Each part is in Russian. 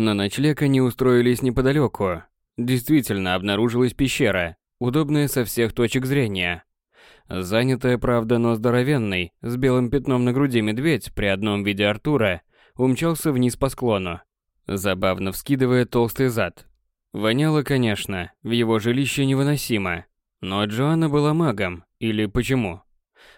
На ночлег они устроились неподалеку. Действительно, обнаружилась пещера, удобная со всех точек зрения. Занятая, правда, но здоровенный, с белым пятном на груди медведь при одном виде Артура умчался вниз по склону, забавно вскидывая толстый зад. Воняло, конечно, в его жилище невыносимо. Но Джоанна была магом, или почему?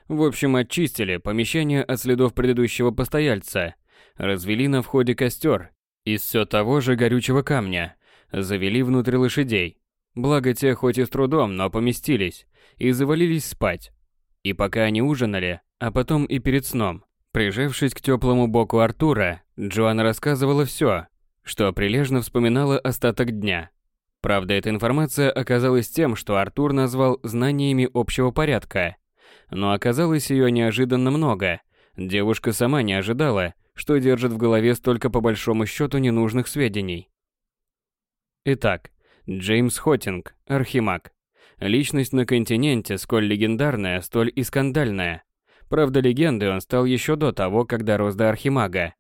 В общем, очистили помещение от следов предыдущего постояльца, развели на входе костер из все того же горючего камня, завели внутрь лошадей. Благо те хоть и с трудом, но поместились и завалились спать. И пока они ужинали, а потом и перед сном, прижавшись к теплому боку Артура, Джоанна рассказывала все, что прилежно вспоминала остаток дня. Правда, эта информация оказалась тем, что Артур назвал знаниями общего порядка. Но оказалось ее неожиданно много. Девушка сама не ожидала, что держит в голове столько по большому счету ненужных сведений. Итак, Джеймс Хоттинг, архимаг. Личность на континенте, сколь легендарная, столь и скандальная. Правда, легендой он стал еще до того, когда рос до архимага.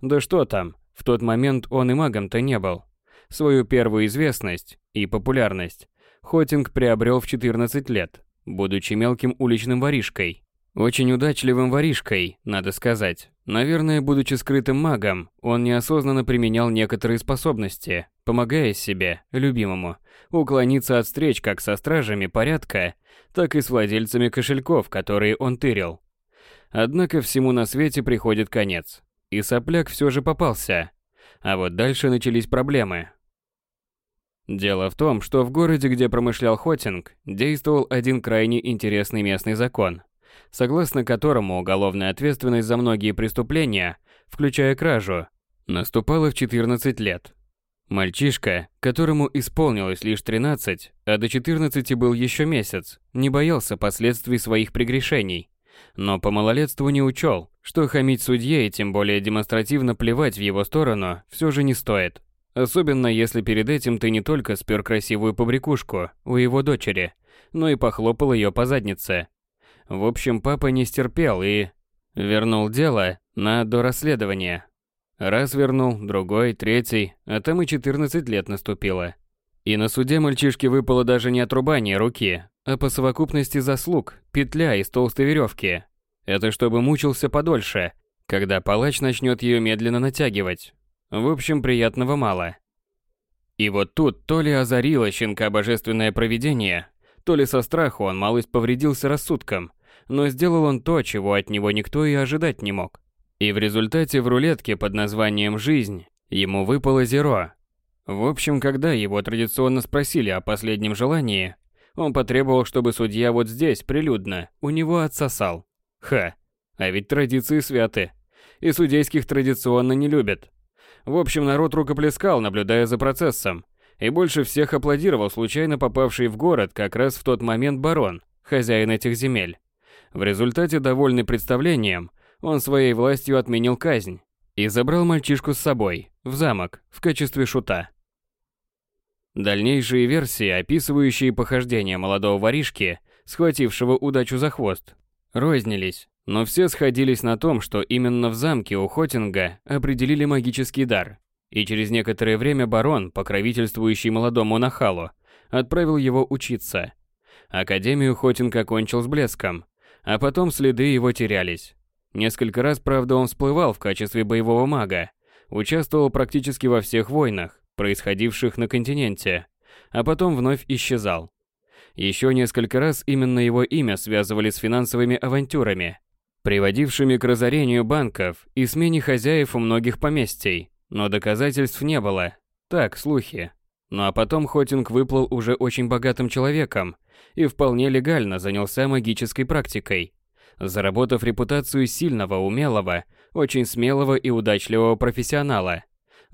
Да что там, в тот момент он и магом-то не был. Свою первую известность и популярность Хоттинг приобрел в 14 лет, будучи мелким уличным воришкой. Очень удачливым воришкой, надо сказать. Наверное, будучи скрытым магом, он неосознанно применял некоторые способности, помогая себе, любимому, уклониться от встреч как со стражами порядка, так и с владельцами кошельков, которые он тырил. Однако всему на свете приходит конец. И сопляк все же попался. А вот дальше начались проблемы. Дело в том, что в городе, где промышлял Хотинг, действовал один крайне интересный местный закон, согласно которому уголовная ответственность за многие преступления, включая кражу, наступала в 14 лет. Мальчишка, которому исполнилось лишь 13, а до 14 был еще месяц, не боялся последствий своих прегрешений но по малолетству не учел, что хамить судье и тем более демонстративно плевать в его сторону все же не стоит. Особенно если перед этим ты не только спер красивую побрякушку у его дочери, но и похлопал ее по заднице. В общем, папа не стерпел и... Вернул дело на дорасследование. Раз вернул, другой, третий, а там и 14 лет наступило. И на суде мальчишке выпало даже не отрубание руки, а по совокупности заслуг петля из толстой веревки. Это чтобы мучился подольше, когда палач начнет ее медленно натягивать. В общем, приятного мало. И вот тут то ли озарило щенка божественное провидение, то ли со страху он малость повредился рассудком, но сделал он то, чего от него никто и ожидать не мог. И в результате в рулетке под названием «Жизнь» ему выпало зеро, в общем, когда его традиционно спросили о последнем желании, он потребовал, чтобы судья вот здесь, прилюдно, у него отсосал. Ха, а ведь традиции святы. И судейских традиционно не любят. В общем, народ рукоплескал, наблюдая за процессом. И больше всех аплодировал случайно попавший в город как раз в тот момент барон, хозяин этих земель. В результате, довольный представлением, он своей властью отменил казнь и забрал мальчишку с собой, в замок, в качестве шута. Дальнейшие версии, описывающие похождения молодого воришки, схватившего удачу за хвост, рознились, но все сходились на том, что именно в замке у Хотинга определили магический дар, и через некоторое время барон, покровительствующий молодому нахалу, отправил его учиться. Академию Хотинг окончил с блеском, а потом следы его терялись. Несколько раз, правда, он всплывал в качестве боевого мага, участвовал практически во всех войнах, происходивших на континенте, а потом вновь исчезал. Еще несколько раз именно его имя связывали с финансовыми авантюрами, приводившими к разорению банков и смене хозяев у многих поместий, но доказательств не было. Так, слухи. Ну а потом Хотинг выплыл уже очень богатым человеком и вполне легально занялся магической практикой, заработав репутацию сильного, умелого, очень смелого и удачливого профессионала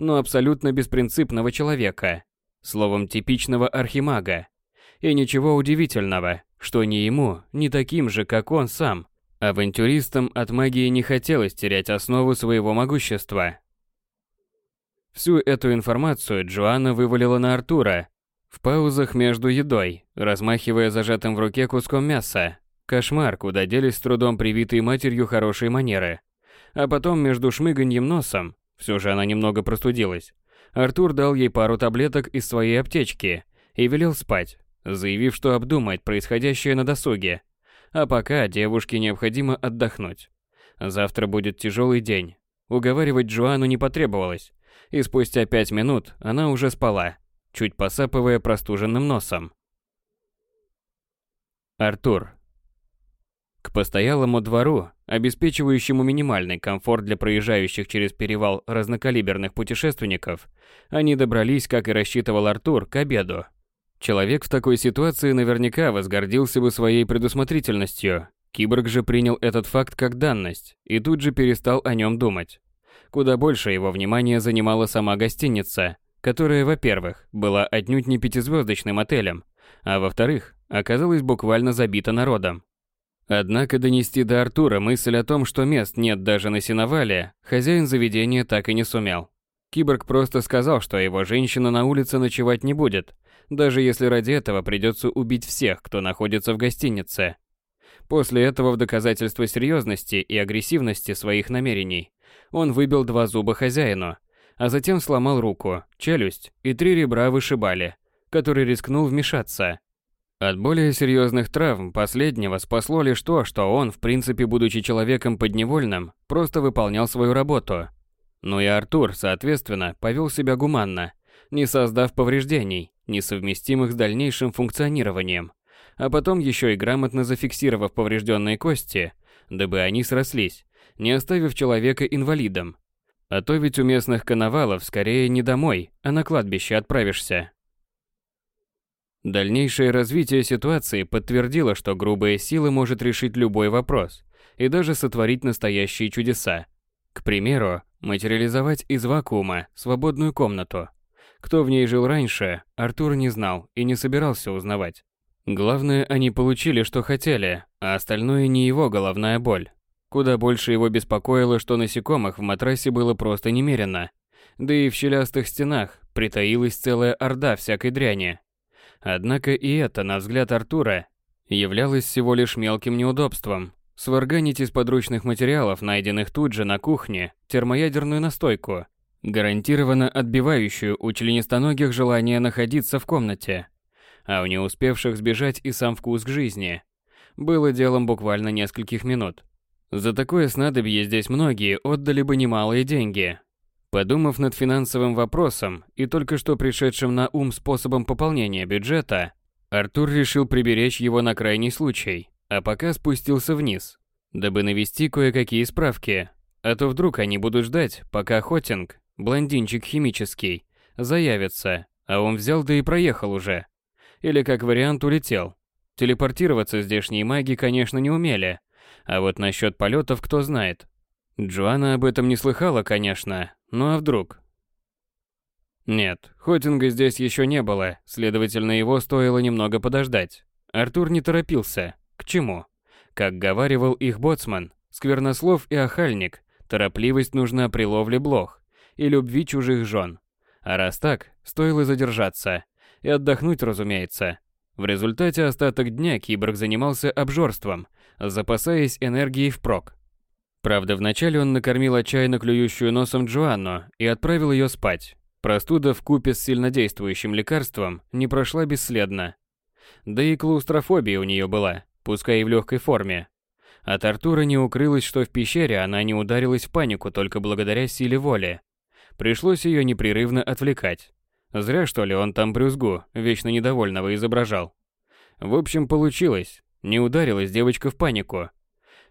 но абсолютно беспринципного человека, словом типичного архимага. И ничего удивительного, что ни ему, ни таким же, как он сам, авантюристам от магии не хотелось терять основу своего могущества. Всю эту информацию Джоанна вывалила на Артура, в паузах между едой, размахивая зажатым в руке куском мяса. Кошмар, куда делись с трудом привитые матерью хорошие манеры. А потом между шмыганьем носом все же она немного простудилась. Артур дал ей пару таблеток из своей аптечки и велел спать, заявив, что обдумает происходящее на досуге. А пока девушке необходимо отдохнуть. Завтра будет тяжелый день. Уговаривать Джоанну не потребовалось, и спустя пять минут она уже спала, чуть посапывая простуженным носом. Артур. К постоялому двору, обеспечивающему минимальный комфорт для проезжающих через перевал разнокалиберных путешественников, они добрались, как и рассчитывал Артур, к обеду. Человек в такой ситуации наверняка возгордился бы своей предусмотрительностью. Киборг же принял этот факт как данность и тут же перестал о нем думать. Куда больше его внимания занимала сама гостиница, которая, во-первых, была отнюдь не пятизвездочным отелем, а во-вторых, оказалась буквально забита народом. Однако донести до Артура мысль о том, что мест нет даже на сеновале, хозяин заведения так и не сумел. Киборг просто сказал, что его женщина на улице ночевать не будет, даже если ради этого придется убить всех, кто находится в гостинице. После этого в доказательство серьезности и агрессивности своих намерений он выбил два зуба хозяину, а затем сломал руку, челюсть и три ребра вышибали, который рискнул вмешаться. От более серьезных травм последнего спасло лишь то, что он, в принципе, будучи человеком подневольным, просто выполнял свою работу. Ну и Артур, соответственно, повел себя гуманно, не создав повреждений, несовместимых с дальнейшим функционированием, а потом еще и грамотно зафиксировав поврежденные кости, дабы они срослись, не оставив человека инвалидом. А то ведь у местных коновалов скорее не домой, а на кладбище отправишься. Дальнейшее развитие ситуации подтвердило, что грубая сила может решить любой вопрос и даже сотворить настоящие чудеса. К примеру, материализовать из вакуума свободную комнату. Кто в ней жил раньше, Артур не знал и не собирался узнавать. Главное, они получили, что хотели, а остальное не его головная боль. Куда больше его беспокоило, что насекомых в матрасе было просто немерено. Да и в щелястых стенах притаилась целая орда всякой дряни. Однако и это, на взгляд Артура, являлось всего лишь мелким неудобством. Сварганить из подручных материалов, найденных тут же на кухне, термоядерную настойку, гарантированно отбивающую у членистоногих желание находиться в комнате, а у не успевших сбежать и сам вкус к жизни. Было делом буквально нескольких минут. За такое снадобье здесь многие отдали бы немалые деньги, Подумав над финансовым вопросом и только что пришедшим на ум способом пополнения бюджета, Артур решил приберечь его на крайний случай, а пока спустился вниз, дабы навести кое-какие справки, а то вдруг они будут ждать, пока Хотинг, блондинчик химический, заявится, а он взял да и проехал уже. Или как вариант улетел. Телепортироваться здешние маги, конечно, не умели, а вот насчет полетов кто знает. Джоанна об этом не слыхала, конечно, ну а вдруг? Нет, Хотинга здесь еще не было, следовательно, его стоило немного подождать. Артур не торопился. К чему? Как говаривал их боцман, сквернослов и охальник, торопливость нужна при ловле блох и любви чужих жен. А раз так, стоило задержаться. И отдохнуть, разумеется. В результате остаток дня киборг занимался обжорством, запасаясь энергией впрок. Правда, вначале он накормил отчаянно клюющую носом Джоанну и отправил ее спать. Простуда в купе с сильнодействующим лекарством не прошла бесследно. Да и клаустрофобия у нее была, пускай и в легкой форме. От Артура не укрылось, что в пещере она не ударилась в панику только благодаря силе воли. Пришлось ее непрерывно отвлекать. Зря, что ли, он там брюзгу, вечно недовольного изображал. В общем, получилось. Не ударилась девочка в панику.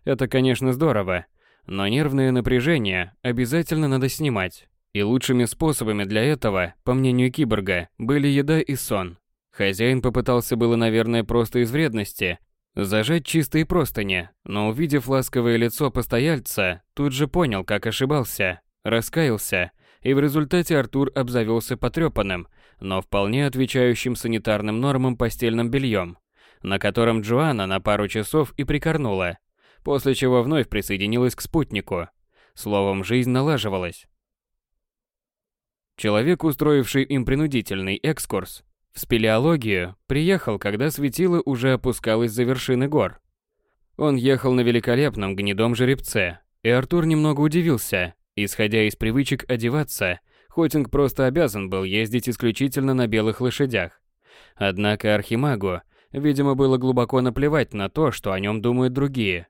Это, конечно, здорово, но нервное напряжение обязательно надо снимать. И лучшими способами для этого, по мнению киборга, были еда и сон. Хозяин попытался было, наверное, просто из вредности, зажать чистые простыни, но увидев ласковое лицо постояльца, тут же понял, как ошибался, раскаялся, и в результате Артур обзавелся потрепанным, но вполне отвечающим санитарным нормам постельным бельем, на котором Джоанна на пару часов и прикорнула, после чего вновь присоединилась к спутнику. Словом, жизнь налаживалась. Человек, устроивший им принудительный экскурс в спелеологию, приехал, когда светило уже опускалось за вершины гор. Он ехал на великолепном гнедом жеребце, и Артур немного удивился, исходя из привычек одеваться, Хотинг просто обязан был ездить исключительно на белых лошадях. Однако Архимагу, видимо, было глубоко наплевать на то, что о нем думают другие.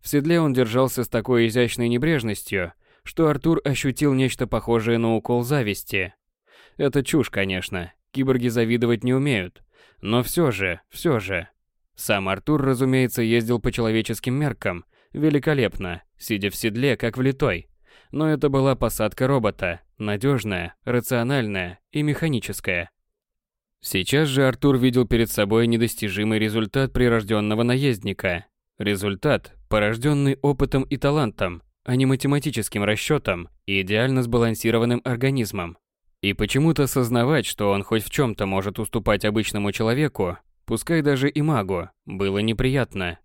В седле он держался с такой изящной небрежностью, что Артур ощутил нечто похожее на укол зависти. Это чушь, конечно, киборги завидовать не умеют. Но все же, все же. Сам Артур, разумеется, ездил по человеческим меркам, великолепно, сидя в седле, как влитой. Но это была посадка робота, надежная, рациональная и механическая. Сейчас же Артур видел перед собой недостижимый результат прирожденного наездника. Результат, порожденный опытом и талантом, а не математическим расчетом и идеально сбалансированным организмом. И почему-то осознавать, что он хоть в чем-то может уступать обычному человеку, пускай даже и магу, было неприятно.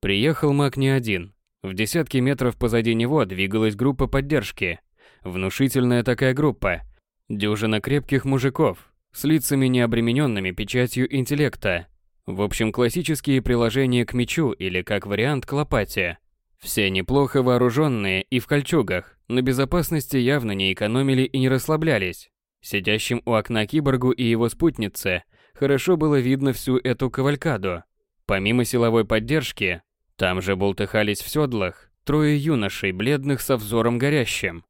Приехал маг не один. В десятки метров позади него двигалась группа поддержки. Внушительная такая группа. Дюжина крепких мужиков, с лицами необремененными печатью интеллекта. В общем, классические приложения к мечу или как вариант к лопате. Все неплохо вооруженные и в кольчугах, на безопасности явно не экономили и не расслаблялись. Сидящим у окна киборгу и его спутнице хорошо было видно всю эту кавалькаду. Помимо силовой поддержки, там же бултыхались в седлах трое юношей, бледных со взором горящим.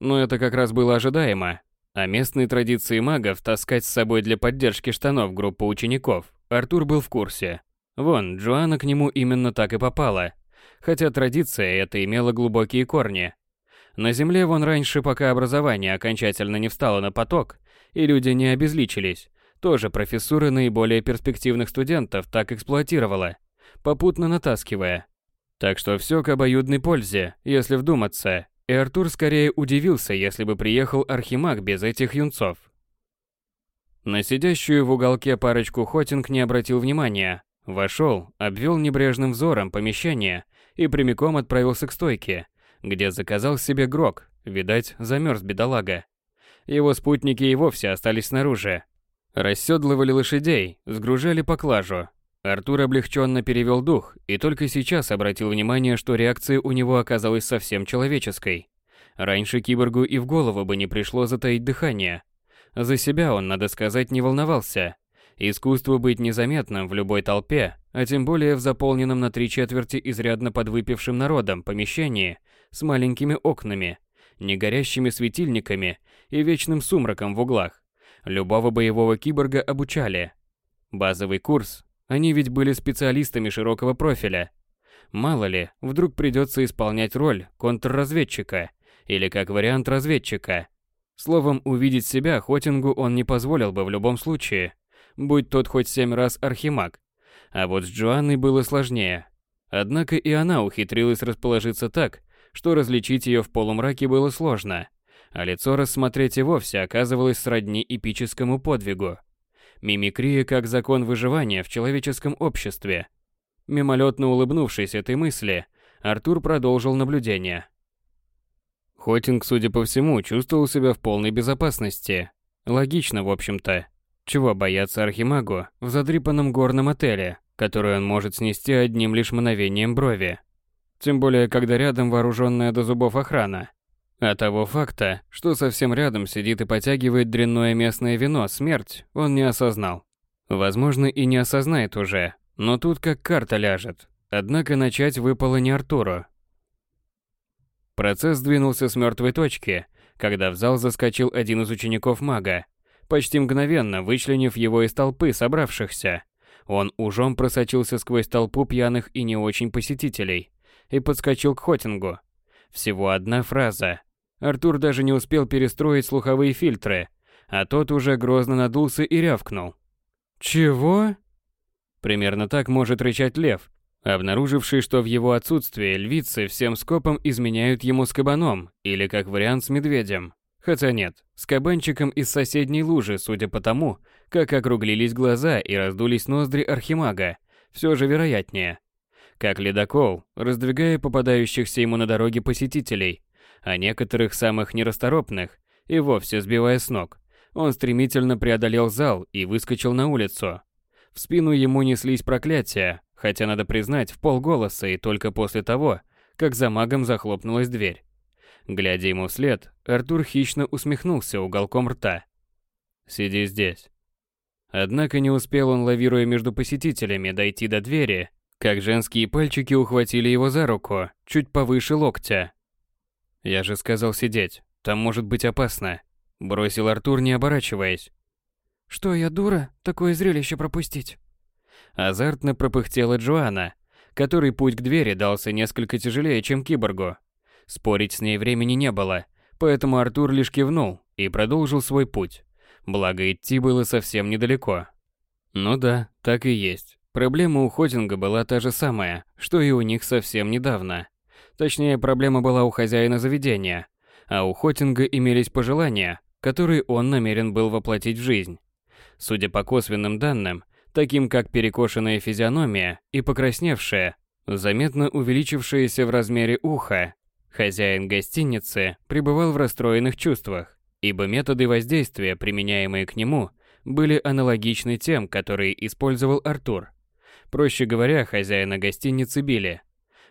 Но это как раз было ожидаемо. А местной традиции магов таскать с собой для поддержки штанов группу учеников Артур был в курсе. Вон, Джоанна к нему именно так и попала. Хотя традиция эта имела глубокие корни. На земле вон раньше, пока образование окончательно не встало на поток, и люди не обезличились, тоже профессура наиболее перспективных студентов так эксплуатировала попутно натаскивая. Так что все к обоюдной пользе, если вдуматься, и Артур скорее удивился, если бы приехал Архимаг без этих юнцов. На сидящую в уголке парочку Хотинг не обратил внимания. Вошел, обвел небрежным взором помещение и прямиком отправился к стойке, где заказал себе грок, видать, замерз бедолага. Его спутники и вовсе остались снаружи. Расседлывали лошадей, сгружали поклажу, Артур облегченно перевел дух и только сейчас обратил внимание, что реакция у него оказалась совсем человеческой. Раньше киборгу и в голову бы не пришло затаить дыхание. За себя он, надо сказать, не волновался. Искусство быть незаметным в любой толпе, а тем более в заполненном на три четверти изрядно подвыпившим народом помещении с маленькими окнами, негорящими светильниками и вечным сумраком в углах. Любого боевого киборга обучали. Базовый курс они ведь были специалистами широкого профиля. Мало ли, вдруг придется исполнять роль контрразведчика или как вариант разведчика. Словом, увидеть себя Хотингу он не позволил бы в любом случае, будь тот хоть семь раз архимаг. А вот с Джоанной было сложнее. Однако и она ухитрилась расположиться так, что различить ее в полумраке было сложно, а лицо рассмотреть и вовсе оказывалось сродни эпическому подвигу. Мимикрия как закон выживания в человеческом обществе. Мимолетно улыбнувшись этой мысли, Артур продолжил наблюдение. Хотинг, судя по всему, чувствовал себя в полной безопасности. Логично, в общем-то. Чего бояться Архимагу в задрипанном горном отеле, который он может снести одним лишь мгновением брови. Тем более, когда рядом вооруженная до зубов охрана. А того факта, что совсем рядом сидит и потягивает дрянное местное вино смерть, он не осознал. Возможно, и не осознает уже, но тут как карта ляжет. Однако начать выпало не Артуру. Процесс двинулся с мертвой точки, когда в зал заскочил один из учеников мага, почти мгновенно вычленив его из толпы собравшихся. Он ужом просочился сквозь толпу пьяных и не очень посетителей и подскочил к Хотингу. Всего одна фраза, Артур даже не успел перестроить слуховые фильтры, а тот уже грозно надулся и рявкнул. «Чего?» Примерно так может рычать лев, обнаруживший, что в его отсутствие львицы всем скопом изменяют ему с кабаном, или как вариант с медведем. Хотя нет, с кабанчиком из соседней лужи, судя по тому, как округлились глаза и раздулись ноздри архимага, все же вероятнее. Как ледокол, раздвигая попадающихся ему на дороге посетителей, а некоторых самых нерасторопных и вовсе сбивая с ног. Он стремительно преодолел зал и выскочил на улицу. В спину ему неслись проклятия, хотя надо признать в полголоса и только после того, как за магом захлопнулась дверь. Глядя ему вслед, Артур хищно усмехнулся уголком рта. «Сиди здесь». Однако не успел он, лавируя между посетителями, дойти до двери, как женские пальчики ухватили его за руку, чуть повыше локтя. «Я же сказал сидеть, там может быть опасно», – бросил Артур, не оборачиваясь. «Что, я дура, такое зрелище пропустить?» Азартно пропыхтела Джоанна, который путь к двери дался несколько тяжелее, чем киборгу. Спорить с ней времени не было, поэтому Артур лишь кивнул и продолжил свой путь. Благо идти было совсем недалеко. Ну да, так и есть. Проблема у Хотинга была та же самая, что и у них совсем недавно. Точнее, проблема была у хозяина заведения, а у Хотинга имелись пожелания, которые он намерен был воплотить в жизнь. Судя по косвенным данным, таким как перекошенная физиономия и покрасневшее, заметно увеличившееся в размере ухо, хозяин гостиницы пребывал в расстроенных чувствах, ибо методы воздействия, применяемые к нему, были аналогичны тем, которые использовал Артур. Проще говоря, хозяина гостиницы били.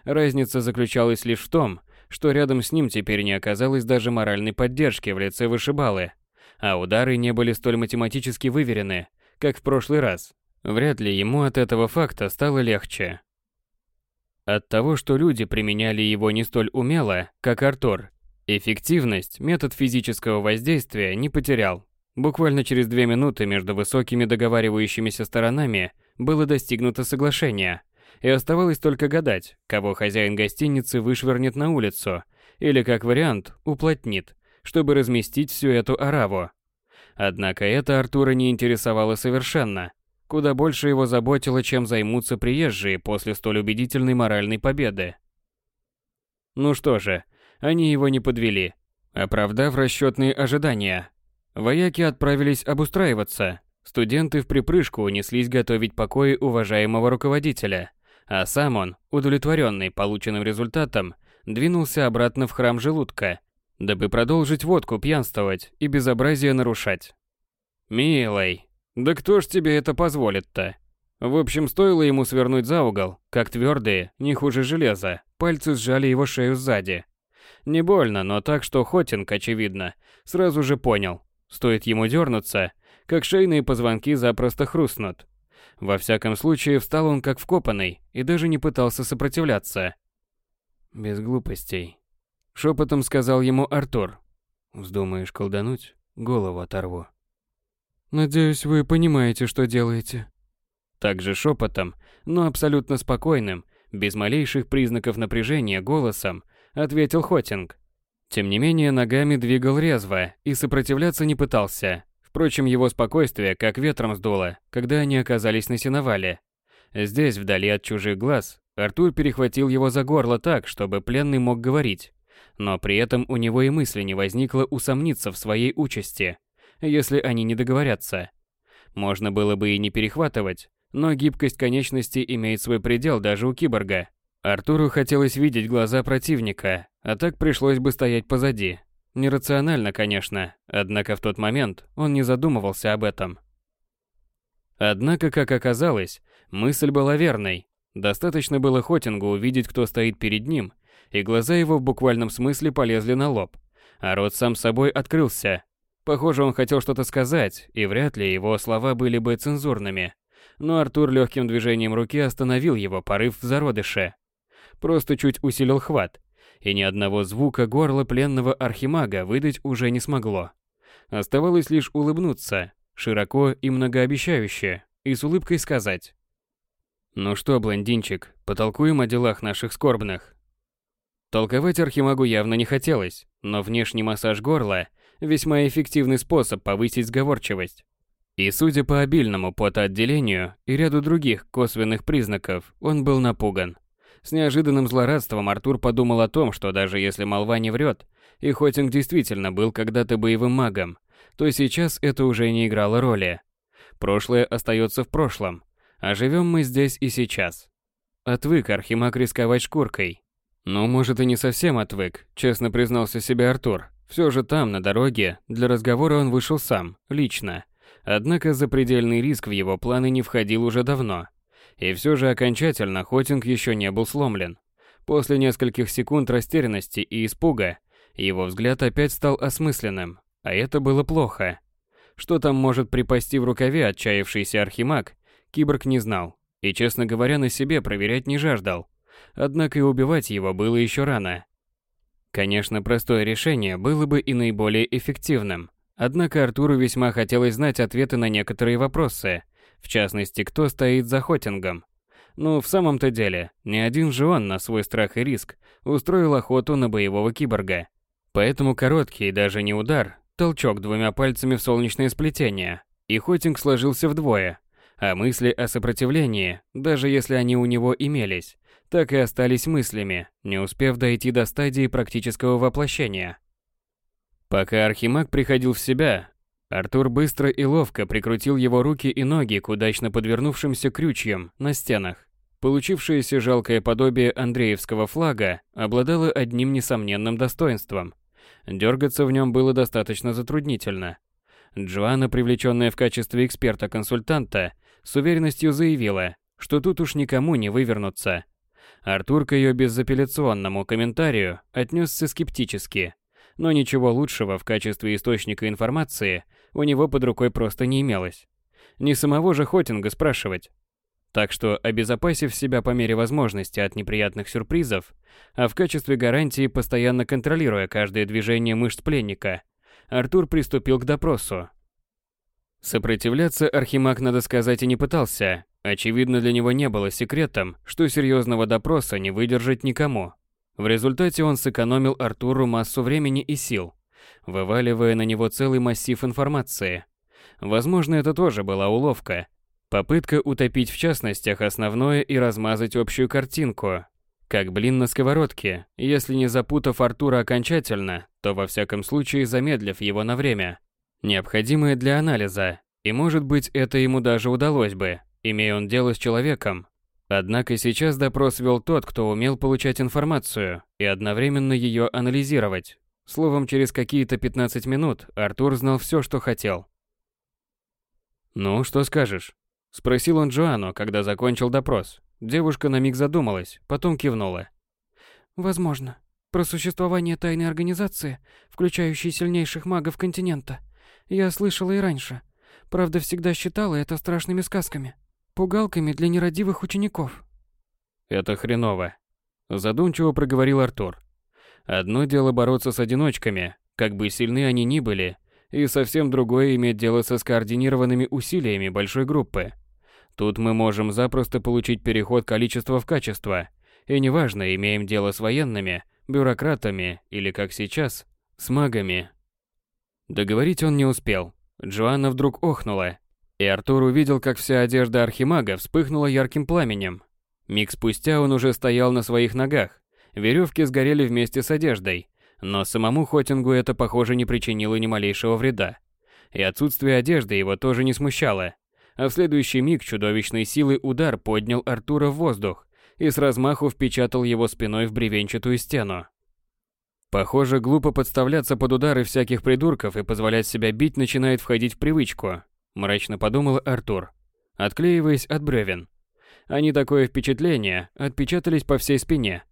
Разница заключалась лишь в том, что рядом с ним теперь не оказалось даже моральной поддержки в лице вышибалы, а удары не были столь математически выверены, как в прошлый раз. Вряд ли ему от этого факта стало легче. От того, что люди применяли его не столь умело, как Артур, эффективность метод физического воздействия не потерял. Буквально через две минуты между высокими договаривающимися сторонами было достигнуто соглашение, и оставалось только гадать, кого хозяин гостиницы вышвырнет на улицу, или, как вариант, уплотнит, чтобы разместить всю эту ораву. Однако это Артура не интересовало совершенно. Куда больше его заботило, чем займутся приезжие после столь убедительной моральной победы. Ну что же, они его не подвели, оправдав расчетные ожидания. Вояки отправились обустраиваться. Студенты в припрыжку унеслись готовить покои уважаемого руководителя, а сам он, удовлетворенный полученным результатом, двинулся обратно в храм желудка, дабы продолжить водку пьянствовать и безобразие нарушать. «Милый, да кто ж тебе это позволит-то? В общем, стоило ему свернуть за угол, как твердые, не хуже железа, пальцы сжали его шею сзади. Не больно, но так, что Хотинг, очевидно, сразу же понял. Стоит ему дернуться, как шейные позвонки запросто хрустнут. Во всяком случае, встал он как вкопанный и даже не пытался сопротивляться. «Без глупостей», — шепотом сказал ему Артур. «Вздумаешь колдануть, голову оторву». Надеюсь, вы понимаете, что делаете. Также шепотом, но абсолютно спокойным, без малейших признаков напряжения голосом, ответил Хотинг. Тем не менее, ногами двигал резво и сопротивляться не пытался. Впрочем, его спокойствие как ветром сдуло, когда они оказались на сеновале. Здесь, вдали от чужих глаз, Артур перехватил его за горло так, чтобы пленный мог говорить. Но при этом у него и мысли не возникло усомниться в своей участи если они не договорятся. Можно было бы и не перехватывать, но гибкость конечности имеет свой предел даже у киборга. Артуру хотелось видеть глаза противника, а так пришлось бы стоять позади. Нерационально, конечно, однако в тот момент он не задумывался об этом. Однако, как оказалось, мысль была верной. Достаточно было Хотингу увидеть, кто стоит перед ним, и глаза его в буквальном смысле полезли на лоб, а рот сам собой открылся, Похоже, он хотел что-то сказать, и вряд ли его слова были бы цензурными. Но Артур легким движением руки остановил его порыв в зародыше. Просто чуть усилил хват, и ни одного звука горла пленного архимага выдать уже не смогло. Оставалось лишь улыбнуться, широко и многообещающе, и с улыбкой сказать. «Ну что, блондинчик, потолкуем о делах наших скорбных». Толковать архимагу явно не хотелось, но внешний массаж горла – весьма эффективный способ повысить сговорчивость. И судя по обильному потоотделению и ряду других косвенных признаков, он был напуган. С неожиданным злорадством Артур подумал о том, что даже если молва не врет, и Хотинг действительно был когда-то боевым магом, то сейчас это уже не играло роли. Прошлое остается в прошлом, а живем мы здесь и сейчас. Отвык Архимаг рисковать шкуркой. Ну, может и не совсем отвык, честно признался себе Артур. Все же там, на дороге, для разговора он вышел сам, лично. Однако запредельный риск в его планы не входил уже давно. И все же окончательно Хотинг еще не был сломлен. После нескольких секунд растерянности и испуга, Его взгляд опять стал осмысленным, а это было плохо. Что там может припасти в рукаве отчаявшийся архимаг, киборг не знал, и, честно говоря, на себе проверять не жаждал. Однако и убивать его было еще рано. Конечно, простое решение было бы и наиболее эффективным. Однако Артуру весьма хотелось знать ответы на некоторые вопросы, в частности, кто стоит за Хотингом. Ну, в самом-то деле, не один же он на свой страх и риск устроил охоту на боевого киборга. Поэтому короткий, даже не удар, толчок двумя пальцами в солнечное сплетение, и Хотинг сложился вдвое, а мысли о сопротивлении, даже если они у него имелись, так и остались мыслями, не успев дойти до стадии практического воплощения. Пока Архимаг приходил в себя, Артур быстро и ловко прикрутил его руки и ноги к удачно подвернувшимся крючьям на стенах. Получившееся жалкое подобие Андреевского флага обладало одним несомненным достоинством. Дергаться в нем было достаточно затруднительно. Джоанна, привлеченная в качестве эксперта-консультанта, с уверенностью заявила, что тут уж никому не вывернуться. Артур к ее безапелляционному комментарию отнесся скептически, но ничего лучшего в качестве источника информации у него под рукой просто не имелось. Не самого же Хотинга спрашивать. Так что, обезопасив себя по мере возможности от неприятных сюрпризов, а в качестве гарантии постоянно контролируя каждое движение мышц пленника, Артур приступил к допросу. Сопротивляться Архимаг, надо сказать, и не пытался, Очевидно, для него не было секретом, что серьезного допроса не выдержать никому. В результате он сэкономил Артуру массу времени и сил, вываливая на него целый массив информации. Возможно, это тоже была уловка. Попытка утопить в частностях основное и размазать общую картинку. Как блин на сковородке, если не запутав Артура окончательно, то во всяком случае замедлив его на время. Необходимое для анализа. И может быть это ему даже удалось бы, имея он дело с человеком. Однако сейчас допрос вел тот, кто умел получать информацию и одновременно ее анализировать. Словом, через какие-то 15 минут Артур знал все, что хотел. «Ну, что скажешь?» – спросил он Джоанну, когда закончил допрос. Девушка на миг задумалась, потом кивнула. «Возможно. Про существование тайной организации, включающей сильнейших магов континента, я слышала и раньше. Правда, всегда считала это страшными сказками пугалками для нерадивых учеников. Это хреново, задумчиво проговорил Артур. Одно дело бороться с одиночками, как бы сильны они ни были, и совсем другое иметь дело со скоординированными усилиями большой группы. Тут мы можем запросто получить переход количества в качество, и неважно, имеем дело с военными, бюрократами или, как сейчас, с магами. Договорить он не успел. Джоанна вдруг охнула и Артур увидел, как вся одежда архимага вспыхнула ярким пламенем. Миг спустя он уже стоял на своих ногах. Веревки сгорели вместе с одеждой, но самому Хотингу это, похоже, не причинило ни малейшего вреда. И отсутствие одежды его тоже не смущало. А в следующий миг чудовищной силой удар поднял Артура в воздух и с размаху впечатал его спиной в бревенчатую стену. Похоже, глупо подставляться под удары всяких придурков и позволять себя бить начинает входить в привычку мрачно подумал Артур, отклеиваясь от бревен. Они такое впечатление отпечатались по всей спине.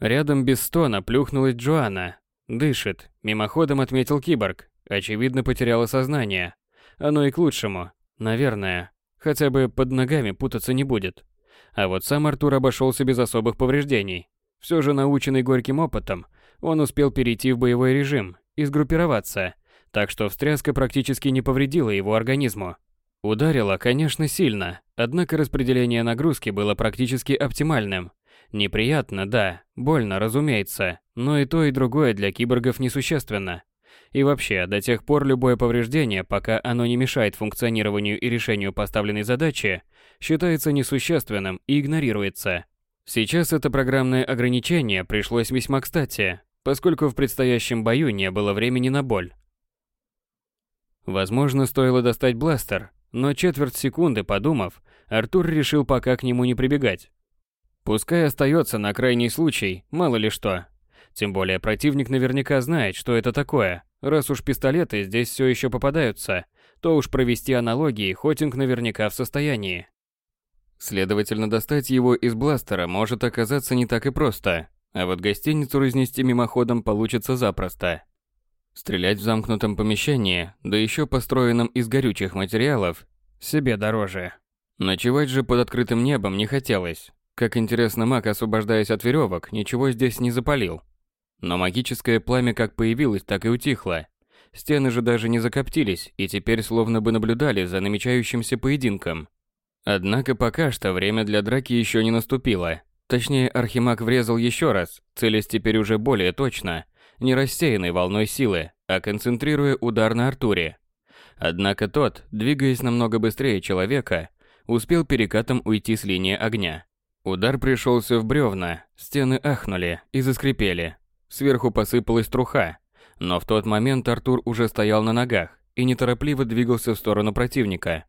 Рядом без стона плюхнулась Джоанна. Дышит, мимоходом отметил киборг. Очевидно, потеряла сознание. Оно и к лучшему, наверное. Хотя бы под ногами путаться не будет. А вот сам Артур обошелся без особых повреждений. Все же наученный горьким опытом, он успел перейти в боевой режим и сгруппироваться – так что встряска практически не повредила его организму. Ударила, конечно, сильно, однако распределение нагрузки было практически оптимальным. Неприятно, да, больно, разумеется, но и то, и другое для киборгов несущественно. И вообще, до тех пор любое повреждение, пока оно не мешает функционированию и решению поставленной задачи, считается несущественным и игнорируется. Сейчас это программное ограничение пришлось весьма кстати, поскольку в предстоящем бою не было времени на боль. Возможно, стоило достать бластер, но четверть секунды подумав, Артур решил пока к нему не прибегать. Пускай остается на крайний случай, мало ли что. Тем более противник наверняка знает, что это такое. Раз уж пистолеты здесь все еще попадаются, то уж провести аналогии Хотинг наверняка в состоянии. Следовательно, достать его из бластера может оказаться не так и просто. А вот гостиницу разнести мимоходом получится запросто. Стрелять в замкнутом помещении, да еще построенном из горючих материалов, себе дороже. Ночевать же под открытым небом не хотелось. Как интересно, маг, освобождаясь от веревок, ничего здесь не запалил. Но магическое пламя как появилось, так и утихло. Стены же даже не закоптились и теперь словно бы наблюдали за намечающимся поединком. Однако пока что время для драки еще не наступило. Точнее, Архимаг врезал еще раз, целясь теперь уже более точно, не рассеянной волной силы, а концентрируя удар на Артуре. Однако тот, двигаясь намного быстрее человека, успел перекатом уйти с линии огня. Удар пришелся в бревна, стены ахнули и заскрипели. Сверху посыпалась труха, но в тот момент Артур уже стоял на ногах и неторопливо двигался в сторону противника.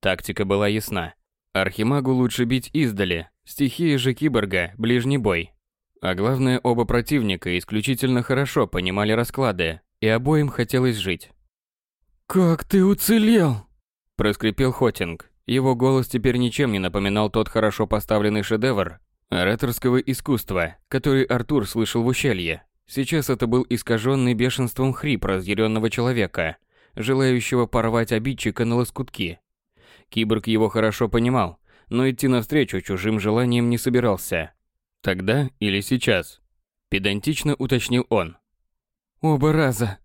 Тактика была ясна. Архимагу лучше бить издали, стихия же киборга – ближний бой. А главное, оба противника исключительно хорошо понимали расклады, и обоим хотелось жить. «Как ты уцелел?» – проскрипел Хотинг. Его голос теперь ничем не напоминал тот хорошо поставленный шедевр ораторского искусства, который Артур слышал в ущелье. Сейчас это был искаженный бешенством хрип разъяренного человека, желающего порвать обидчика на лоскутки. Киборг его хорошо понимал, но идти навстречу чужим желаниям не собирался. Тогда или сейчас? Педантично уточнил он. Оба раза.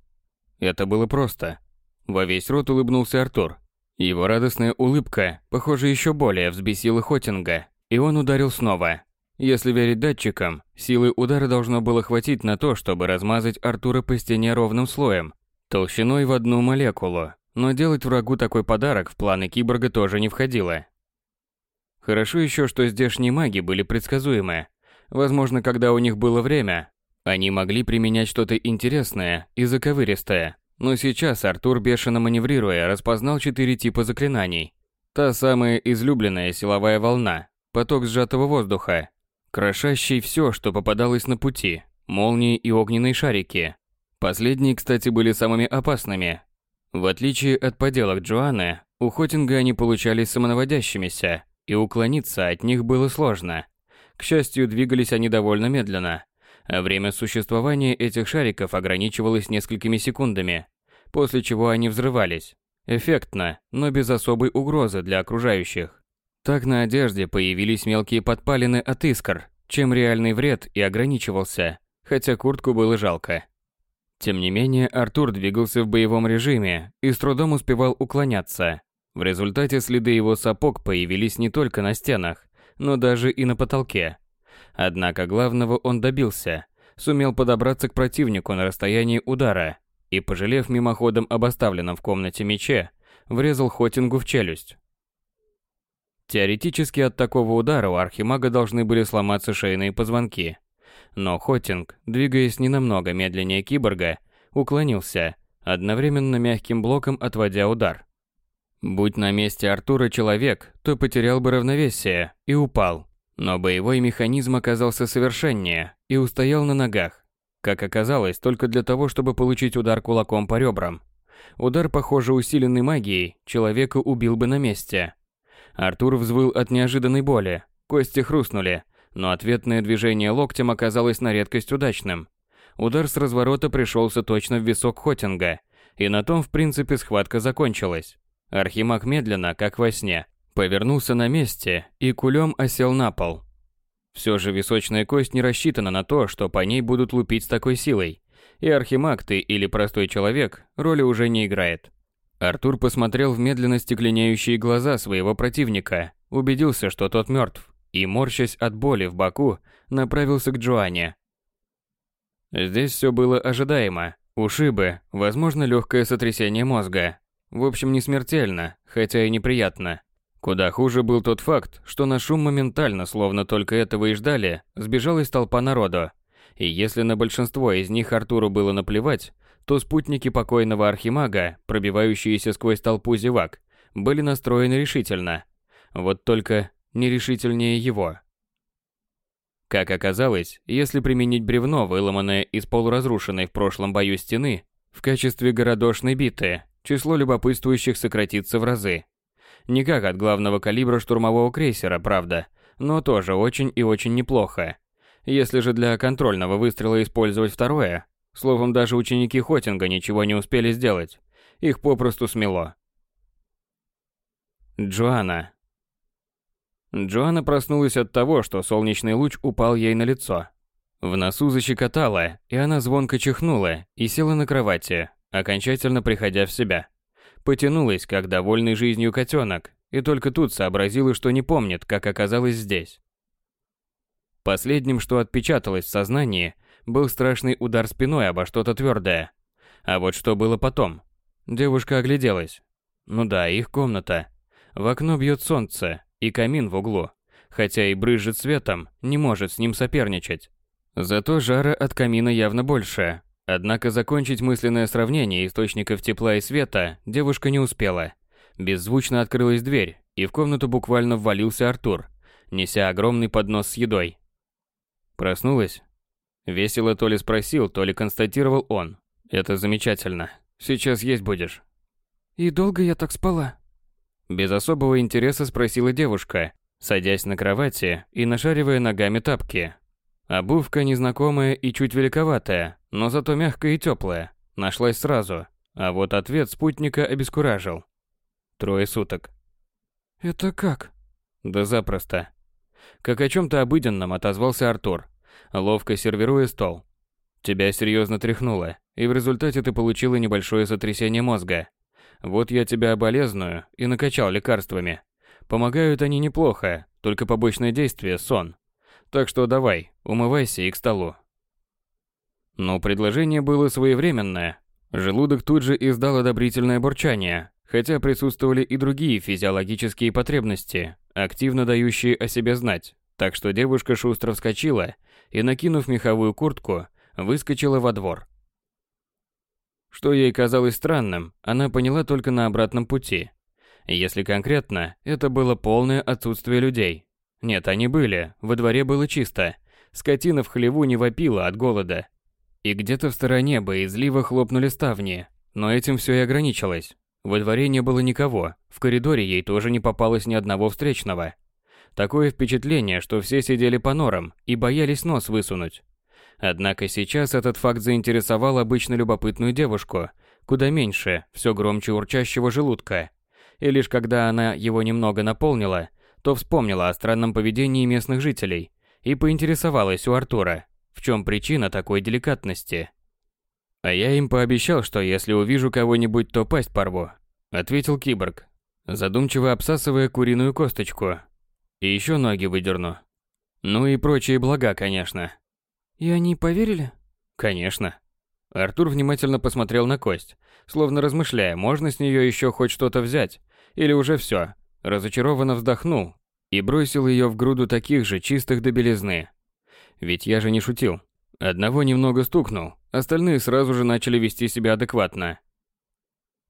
Это было просто. Во весь рот улыбнулся Артур. Его радостная улыбка, похоже, еще более взбесила Хотинга, и он ударил снова. Если верить датчикам, силы удара должно было хватить на то, чтобы размазать Артура по стене ровным слоем, толщиной в одну молекулу. Но делать врагу такой подарок в планы киборга тоже не входило. Хорошо еще, что здешние маги были предсказуемы. Возможно, когда у них было время, они могли применять что-то интересное и заковыристое. Но сейчас Артур, бешено маневрируя, распознал четыре типа заклинаний. Та самая излюбленная силовая волна, поток сжатого воздуха, крошащий все, что попадалось на пути, молнии и огненные шарики. Последние, кстати, были самыми опасными. В отличие от поделок Джоанны, у Хотинга они получались самонаводящимися, и уклониться от них было сложно. К счастью, двигались они довольно медленно, время существования этих шариков ограничивалось несколькими секундами, после чего они взрывались. Эффектно, но без особой угрозы для окружающих. Так на одежде появились мелкие подпалины от искр, чем реальный вред и ограничивался, хотя куртку было жалко. Тем не менее, Артур двигался в боевом режиме и с трудом успевал уклоняться. В результате следы его сапог появились не только на стенах, но даже и на потолке. Однако главного он добился, сумел подобраться к противнику на расстоянии удара и, пожалев мимоходом об оставленном в комнате мече, врезал Хотингу в челюсть. Теоретически от такого удара у архимага должны были сломаться шейные позвонки. Но Хоттинг, двигаясь ненамного медленнее киборга, уклонился, одновременно мягким блоком отводя удар. Будь на месте Артура человек, то потерял бы равновесие и упал. Но боевой механизм оказался совершеннее и устоял на ногах. Как оказалось, только для того, чтобы получить удар кулаком по ребрам. Удар, похоже, усиленный магией, человека убил бы на месте. Артур взвыл от неожиданной боли. Кости хрустнули, но ответное движение локтем оказалось на редкость удачным. Удар с разворота пришелся точно в висок Хотинга, и на том, в принципе, схватка закончилась. Архимаг медленно, как во сне, повернулся на месте и кулем осел на пол. Все же височная кость не рассчитана на то, что по ней будут лупить с такой силой. И архимаг ты или простой человек роли уже не играет. Артур посмотрел в медленно стекленеющие глаза своего противника, убедился, что тот мертв, и, морщась от боли в боку, направился к Джоанне. Здесь все было ожидаемо. Ушибы, возможно, легкое сотрясение мозга. В общем, не смертельно, хотя и неприятно. Куда хуже был тот факт, что на шум моментально, словно только этого и ждали, сбежалась толпа народу. И если на большинство из них Артуру было наплевать, то спутники покойного архимага, пробивающиеся сквозь толпу зевак, были настроены решительно. Вот только нерешительнее его. Как оказалось, если применить бревно, выломанное из полуразрушенной в прошлом бою стены, в качестве городошной биты, число любопытствующих сократится в разы. Не как от главного калибра штурмового крейсера, правда, но тоже очень и очень неплохо. Если же для контрольного выстрела использовать второе, словом, даже ученики Хотинга ничего не успели сделать. Их попросту смело. Джоанна. Джоанна проснулась от того, что солнечный луч упал ей на лицо. В носу защекотало, и она звонко чихнула и села на кровати, окончательно приходя в себя. Потянулась, как довольный жизнью котенок, и только тут сообразила, что не помнит, как оказалась здесь. Последним, что отпечаталось в сознании, был страшный удар спиной обо что-то твердое. А вот что было потом? Девушка огляделась. Ну да, их комната. В окно бьет солнце, и камин в углу, хотя и брызжет светом, не может с ним соперничать. Зато жара от камина явно больше. Однако закончить мысленное сравнение источников тепла и света девушка не успела. Беззвучно открылась дверь, и в комнату буквально ввалился Артур, неся огромный поднос с едой. Проснулась? Весело то ли спросил, то ли констатировал он. Это замечательно. Сейчас есть будешь. И долго я так спала? Без особого интереса спросила девушка, садясь на кровати и нашаривая ногами тапки. Обувка незнакомая и чуть великоватая, но зато мягкая и теплая. Нашлась сразу, а вот ответ спутника обескуражил. Трое суток. «Это как?» «Да запросто». Как о чем-то обыденном отозвался Артур, ловко сервируя стол. «Тебя серьезно тряхнуло, и в результате ты получила небольшое сотрясение мозга. Вот я тебя оболезную и накачал лекарствами. Помогают они неплохо, только побочное действие – сон. Так что давай, умывайся и к столу. Но предложение было своевременное. Желудок тут же издал одобрительное бурчание, хотя присутствовали и другие физиологические потребности, активно дающие о себе знать. Так что девушка шустро вскочила и, накинув меховую куртку, выскочила во двор. Что ей казалось странным, она поняла только на обратном пути. Если конкретно, это было полное отсутствие людей. Нет, они были, во дворе было чисто. Скотина в хлеву не вопила от голода. И где-то в стороне боязливо хлопнули ставни, но этим все и ограничилось. Во дворе не было никого, в коридоре ей тоже не попалось ни одного встречного. Такое впечатление, что все сидели по норам и боялись нос высунуть. Однако сейчас этот факт заинтересовал обычно любопытную девушку, куда меньше, все громче урчащего желудка. И лишь когда она его немного наполнила, то вспомнила о странном поведении местных жителей и поинтересовалась у Артура, в чем причина такой деликатности. «А я им пообещал, что если увижу кого-нибудь, то пасть порву», — ответил киборг, задумчиво обсасывая куриную косточку. «И еще ноги выдерну. Ну и прочие блага, конечно». «И они поверили?» «Конечно». Артур внимательно посмотрел на кость, словно размышляя, можно с нее еще хоть что-то взять, или уже все. Разочарованно вздохнул и бросил ее в груду таких же чистых до белизны. Ведь я же не шутил. Одного немного стукнул, остальные сразу же начали вести себя адекватно.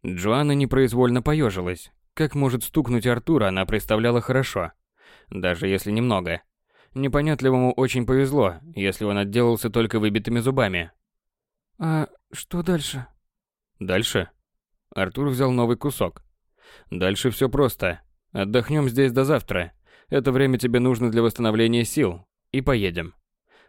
Джоанна непроизвольно поежилась. Как может стукнуть Артура, она представляла хорошо. Даже если немного. Непонятливому очень повезло, если он отделался только выбитыми зубами. А что дальше? Дальше? Артур взял новый кусок. Дальше все просто. Отдохнем здесь до завтра. Это время тебе нужно для восстановления сил. И поедем.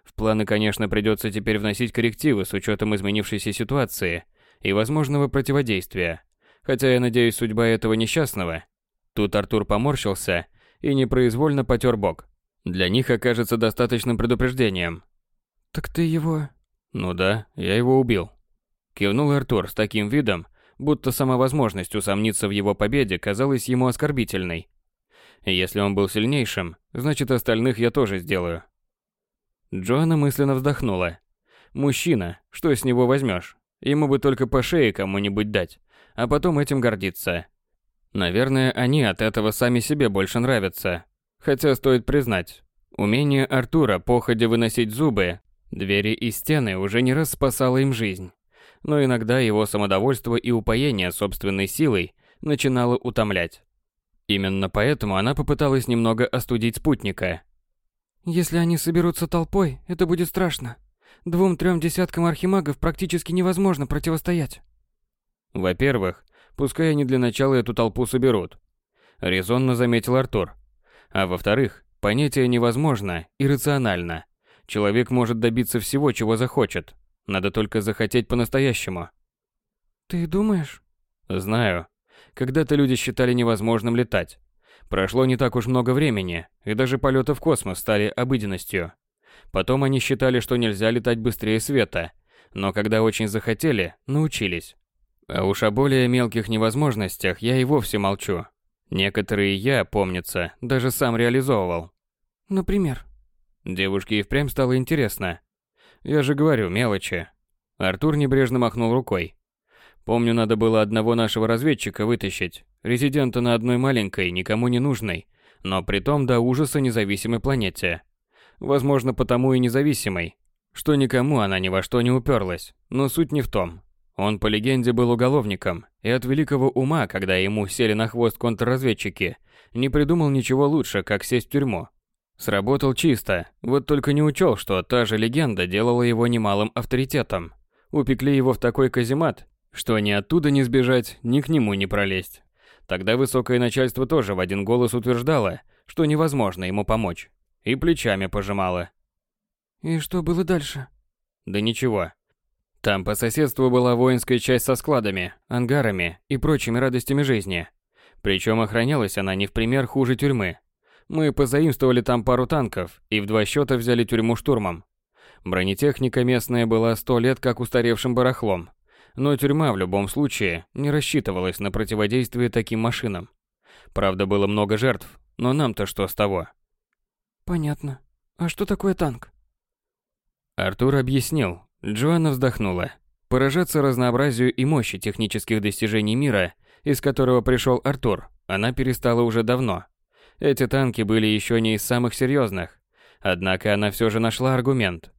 В планы, конечно, придется теперь вносить коррективы с учетом изменившейся ситуации и возможного противодействия. Хотя я надеюсь, судьба этого несчастного. Тут Артур поморщился и непроизвольно потер бок. Для них окажется достаточным предупреждением. Так ты его... Ну да, я его убил. Кивнул Артур с таким видом, будто сама возможность усомниться в его победе казалась ему оскорбительной. Если он был сильнейшим, значит остальных я тоже сделаю. Джоанна мысленно вздохнула. Мужчина, что с него возьмешь? Ему бы только по шее кому-нибудь дать, а потом этим гордиться. Наверное, они от этого сами себе больше нравятся, Хотя стоит признать, умение Артура походе выносить зубы, двери и стены уже не раз спасало им жизнь. Но иногда его самодовольство и упоение собственной силой начинало утомлять. Именно поэтому она попыталась немного остудить спутника. «Если они соберутся толпой, это будет страшно. Двум-трем десяткам архимагов практически невозможно противостоять». «Во-первых, пускай они для начала эту толпу соберут», – резонно заметил Артур. А во-вторых, понятие невозможно, иррационально. Человек может добиться всего, чего захочет. Надо только захотеть по-настоящему. Ты думаешь? Знаю. Когда-то люди считали невозможным летать. Прошло не так уж много времени, и даже полеты в космос стали обыденностью. Потом они считали, что нельзя летать быстрее света, но когда очень захотели, научились. А уж о более мелких невозможностях я и вовсе молчу. Некоторые я, помнится, даже сам реализовывал. Например? Девушке и впрямь стало интересно. Я же говорю, мелочи. Артур небрежно махнул рукой. Помню, надо было одного нашего разведчика вытащить, резидента на одной маленькой, никому не нужной, но притом до ужаса независимой планете. Возможно, потому и независимой, что никому она ни во что не уперлась, но суть не в том. Он по легенде был уголовником, и от великого ума, когда ему сели на хвост контрразведчики, не придумал ничего лучше, как сесть в тюрьму. Сработал чисто, вот только не учел, что та же легенда делала его немалым авторитетом. Упекли его в такой каземат, что ни оттуда не сбежать, ни к нему не пролезть. Тогда высокое начальство тоже в один голос утверждало, что невозможно ему помочь. И плечами пожимало. И что было дальше? Да ничего. Там по соседству была воинская часть со складами, ангарами и прочими радостями жизни. Причем охранялась она не в пример хуже тюрьмы. Мы позаимствовали там пару танков и в два счета взяли тюрьму штурмом. Бронетехника местная была сто лет как устаревшим барахлом, но тюрьма в любом случае не рассчитывалась на противодействие таким машинам. Правда, было много жертв, но нам-то что с того? Понятно. А что такое танк? Артур объяснил. Джоанна вздохнула. Поражаться разнообразию и мощи технических достижений мира, из которого пришел Артур, она перестала уже давно. Эти танки были еще не из самых серьезных. Однако она все же нашла аргумент.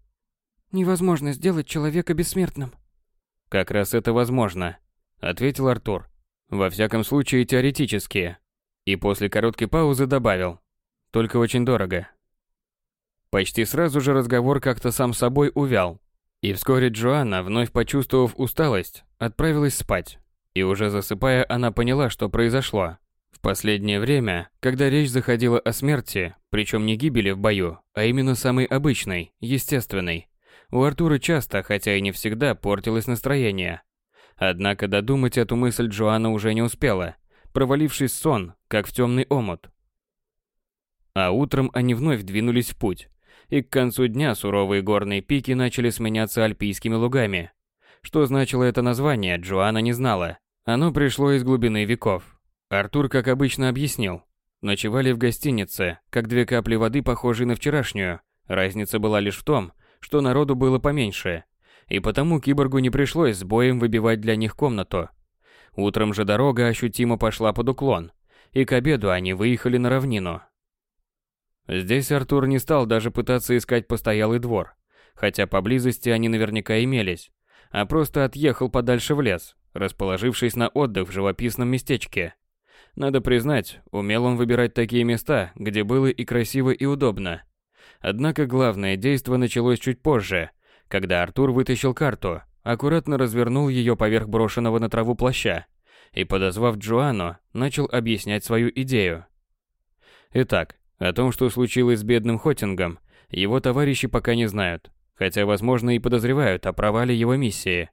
Невозможно сделать человека бессмертным. Как раз это возможно, ответил Артур. Во всяком случае, теоретически. И после короткой паузы добавил: только очень дорого. Почти сразу же разговор как-то сам собой увял. И вскоре Джоанна, вновь почувствовав усталость, отправилась спать. И уже засыпая, она поняла, что произошло. В последнее время, когда речь заходила о смерти, причем не гибели в бою, а именно самой обычной, естественной, у Артура часто, хотя и не всегда, портилось настроение. Однако додумать эту мысль Джоанна уже не успела, провалившись в сон, как в темный омут. А утром они вновь двинулись в путь, и к концу дня суровые горные пики начали сменяться альпийскими лугами. Что значило это название, Джоанна не знала. Оно пришло из глубины веков. Артур, как обычно, объяснил. Ночевали в гостинице, как две капли воды, похожие на вчерашнюю. Разница была лишь в том, что народу было поменьше, и потому киборгу не пришлось с боем выбивать для них комнату. Утром же дорога ощутимо пошла под уклон, и к обеду они выехали на равнину. Здесь Артур не стал даже пытаться искать постоялый двор, хотя поблизости они наверняка имелись, а просто отъехал подальше в лес, расположившись на отдых в живописном местечке. Надо признать, умел он выбирать такие места, где было и красиво, и удобно. Однако главное действо началось чуть позже, когда Артур вытащил карту, аккуратно развернул ее поверх брошенного на траву плаща и, подозвав Джоанну, начал объяснять свою идею. Итак, о том, что случилось с бедным Хотингом, его товарищи пока не знают, хотя, возможно, и подозревают о провале его миссии.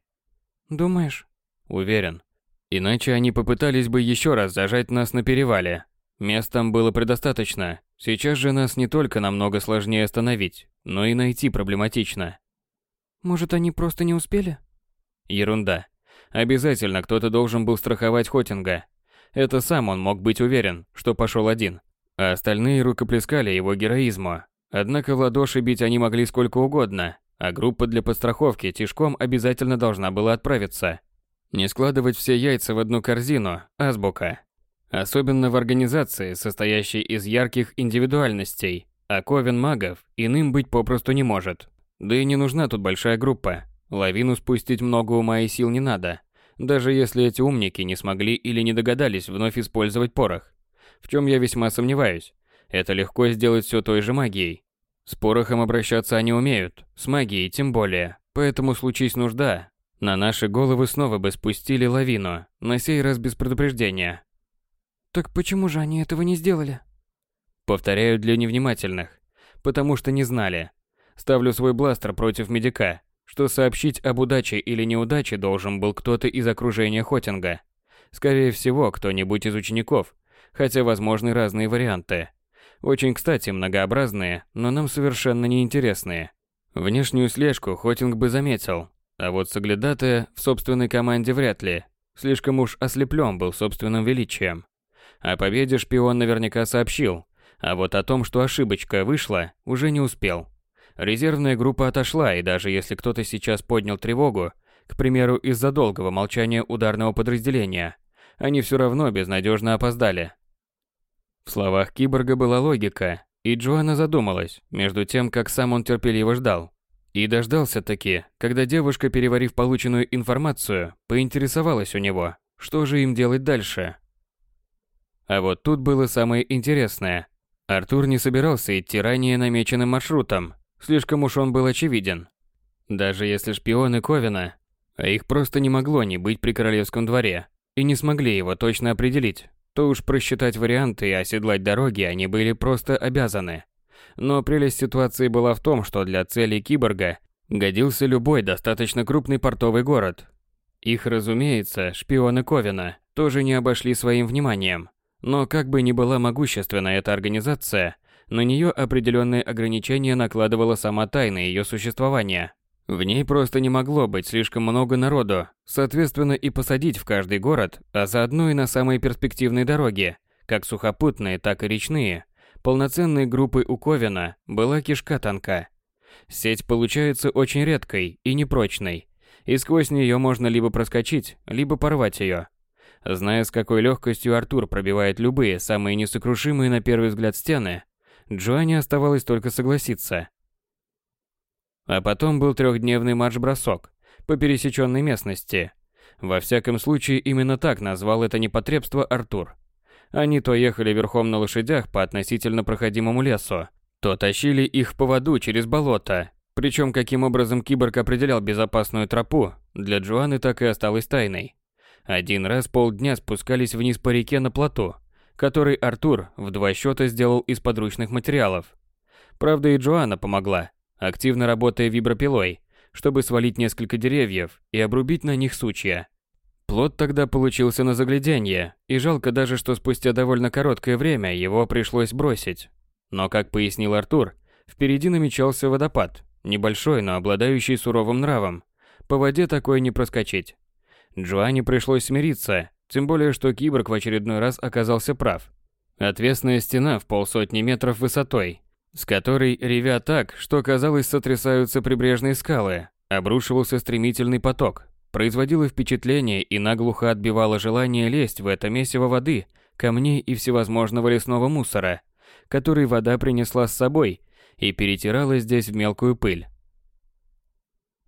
Думаешь? Уверен. Иначе они попытались бы еще раз зажать нас на перевале. Мест там было предостаточно, Сейчас же нас не только намного сложнее остановить, но и найти проблематично. Может, они просто не успели? Ерунда. Обязательно кто-то должен был страховать Хотинга. Это сам он мог быть уверен, что пошел один. А остальные рукоплескали его героизму. Однако в ладоши бить они могли сколько угодно, а группа для подстраховки тишком обязательно должна была отправиться. Не складывать все яйца в одну корзину – азбука. Особенно в организации, состоящей из ярких индивидуальностей, а ковен магов иным быть попросту не может. Да и не нужна тут большая группа. Лавину спустить много ума и сил не надо, даже если эти умники не смогли или не догадались вновь использовать порох. В чем я весьма сомневаюсь. Это легко сделать все той же магией. С порохом обращаться они умеют, с магией тем более. Поэтому случись нужда, на наши головы снова бы спустили лавину, на сей раз без предупреждения. Так почему же они этого не сделали? Повторяю для невнимательных. Потому что не знали. Ставлю свой бластер против медика, что сообщить об удаче или неудаче должен был кто-то из окружения Хотинга. Скорее всего, кто-нибудь из учеников, хотя возможны разные варианты. Очень, кстати, многообразные, но нам совершенно неинтересные. Внешнюю слежку Хотинг бы заметил, а вот соглядатая в собственной команде вряд ли. Слишком уж ослеплен был собственным величием. О победе шпион наверняка сообщил, а вот о том, что ошибочка вышла, уже не успел. Резервная группа отошла, и даже если кто-то сейчас поднял тревогу, к примеру, из-за долгого молчания ударного подразделения, они все равно безнадежно опоздали. В словах киборга была логика, и Джоанна задумалась, между тем, как сам он терпеливо ждал. И дождался таки, когда девушка, переварив полученную информацию, поинтересовалась у него, что же им делать дальше. А вот тут было самое интересное. Артур не собирался идти ранее намеченным маршрутом, слишком уж он был очевиден. Даже если шпионы Ковина, а их просто не могло не быть при королевском дворе, и не смогли его точно определить, то уж просчитать варианты и оседлать дороги они были просто обязаны. Но прелесть ситуации была в том, что для цели киборга годился любой достаточно крупный портовый город. Их, разумеется, шпионы Ковина тоже не обошли своим вниманием. Но как бы ни была могущественна эта организация, на нее определенные ограничения накладывала сама тайна ее существования. В ней просто не могло быть слишком много народу, соответственно и посадить в каждый город, а заодно и на самые перспективные дороги, как сухопутные, так и речные, полноценной группы у Ковина была кишка тонка. Сеть получается очень редкой и непрочной, и сквозь нее можно либо проскочить, либо порвать ее. Зная, с какой легкостью Артур пробивает любые, самые несокрушимые на первый взгляд стены, Джоанне оставалось только согласиться. А потом был трехдневный марш-бросок по пересеченной местности. Во всяком случае, именно так назвал это непотребство Артур. Они то ехали верхом на лошадях по относительно проходимому лесу, то тащили их в поводу через болото. Причем каким образом киборг определял безопасную тропу, для Джоанны так и осталось тайной. Один раз полдня спускались вниз по реке на плоту, который Артур в два счета сделал из подручных материалов. Правда и Джоанна помогла, активно работая вибропилой, чтобы свалить несколько деревьев и обрубить на них сучья. Плод тогда получился на загляденье, и жалко даже, что спустя довольно короткое время его пришлось бросить. Но, как пояснил Артур, впереди намечался водопад, небольшой, но обладающий суровым нравом. По воде такое не проскочить. Джоанне пришлось смириться, тем более, что киборг в очередной раз оказался прав. Отвесная стена в полсотни метров высотой, с которой, ревя так, что казалось сотрясаются прибрежные скалы, обрушивался стремительный поток, производило впечатление и наглухо отбивало желание лезть в это месиво воды, камней и всевозможного лесного мусора, который вода принесла с собой и перетирала здесь в мелкую пыль.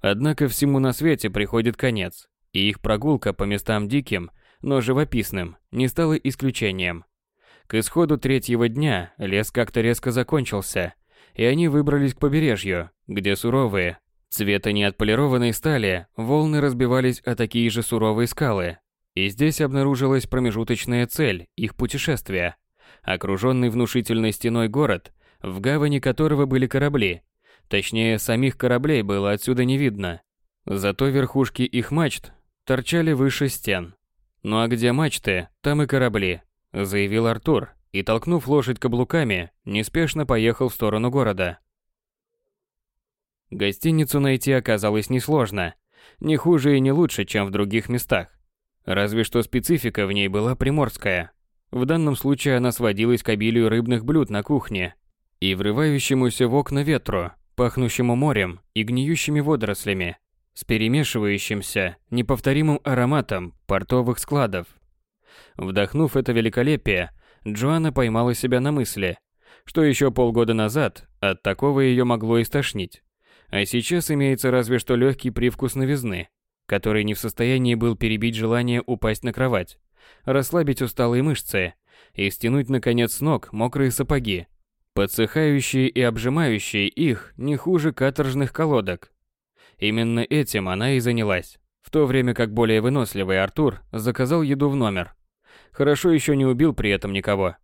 Однако всему на свете приходит конец, и их прогулка по местам диким, но живописным, не стала исключением. К исходу третьего дня лес как-то резко закончился, и они выбрались к побережью, где суровые, цвета неотполированной стали, волны разбивались о такие же суровые скалы. И здесь обнаружилась промежуточная цель их путешествия. Окруженный внушительной стеной город, в гавани которого были корабли. Точнее, самих кораблей было отсюда не видно. Зато верхушки их мачт торчали выше стен. Ну а где мачты, там и корабли, заявил Артур и, толкнув лошадь каблуками, неспешно поехал в сторону города. Гостиницу найти оказалось несложно, не хуже и не лучше, чем в других местах. Разве что специфика в ней была приморская. В данном случае она сводилась к обилию рыбных блюд на кухне и врывающемуся в окна ветру, пахнущему морем и гниющими водорослями, с перемешивающимся, неповторимым ароматом портовых складов. Вдохнув это великолепие, Джоанна поймала себя на мысли, что еще полгода назад от такого ее могло истошнить. А сейчас имеется разве что легкий привкус новизны, который не в состоянии был перебить желание упасть на кровать, расслабить усталые мышцы и стянуть наконец с ног мокрые сапоги, подсыхающие и обжимающие их не хуже каторжных колодок. Именно этим она и занялась, в то время как более выносливый Артур заказал еду в номер. Хорошо еще не убил при этом никого.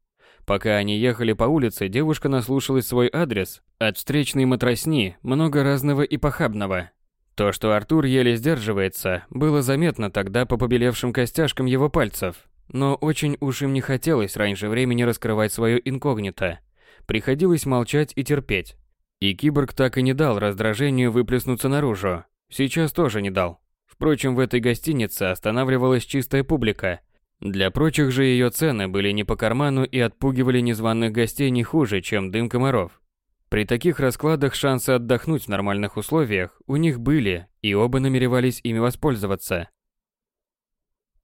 Пока они ехали по улице, девушка наслушалась свой адрес от встречной матросни, много разного и похабного. То, что Артур еле сдерживается, было заметно тогда по побелевшим костяшкам его пальцев. Но очень уж им не хотелось раньше времени раскрывать свое инкогнито. Приходилось молчать и терпеть. И киборг так и не дал раздражению выплеснуться наружу. Сейчас тоже не дал. Впрочем, в этой гостинице останавливалась чистая публика. Для прочих же ее цены были не по карману и отпугивали незваных гостей не хуже, чем дым комаров. При таких раскладах шансы отдохнуть в нормальных условиях у них были, и оба намеревались ими воспользоваться.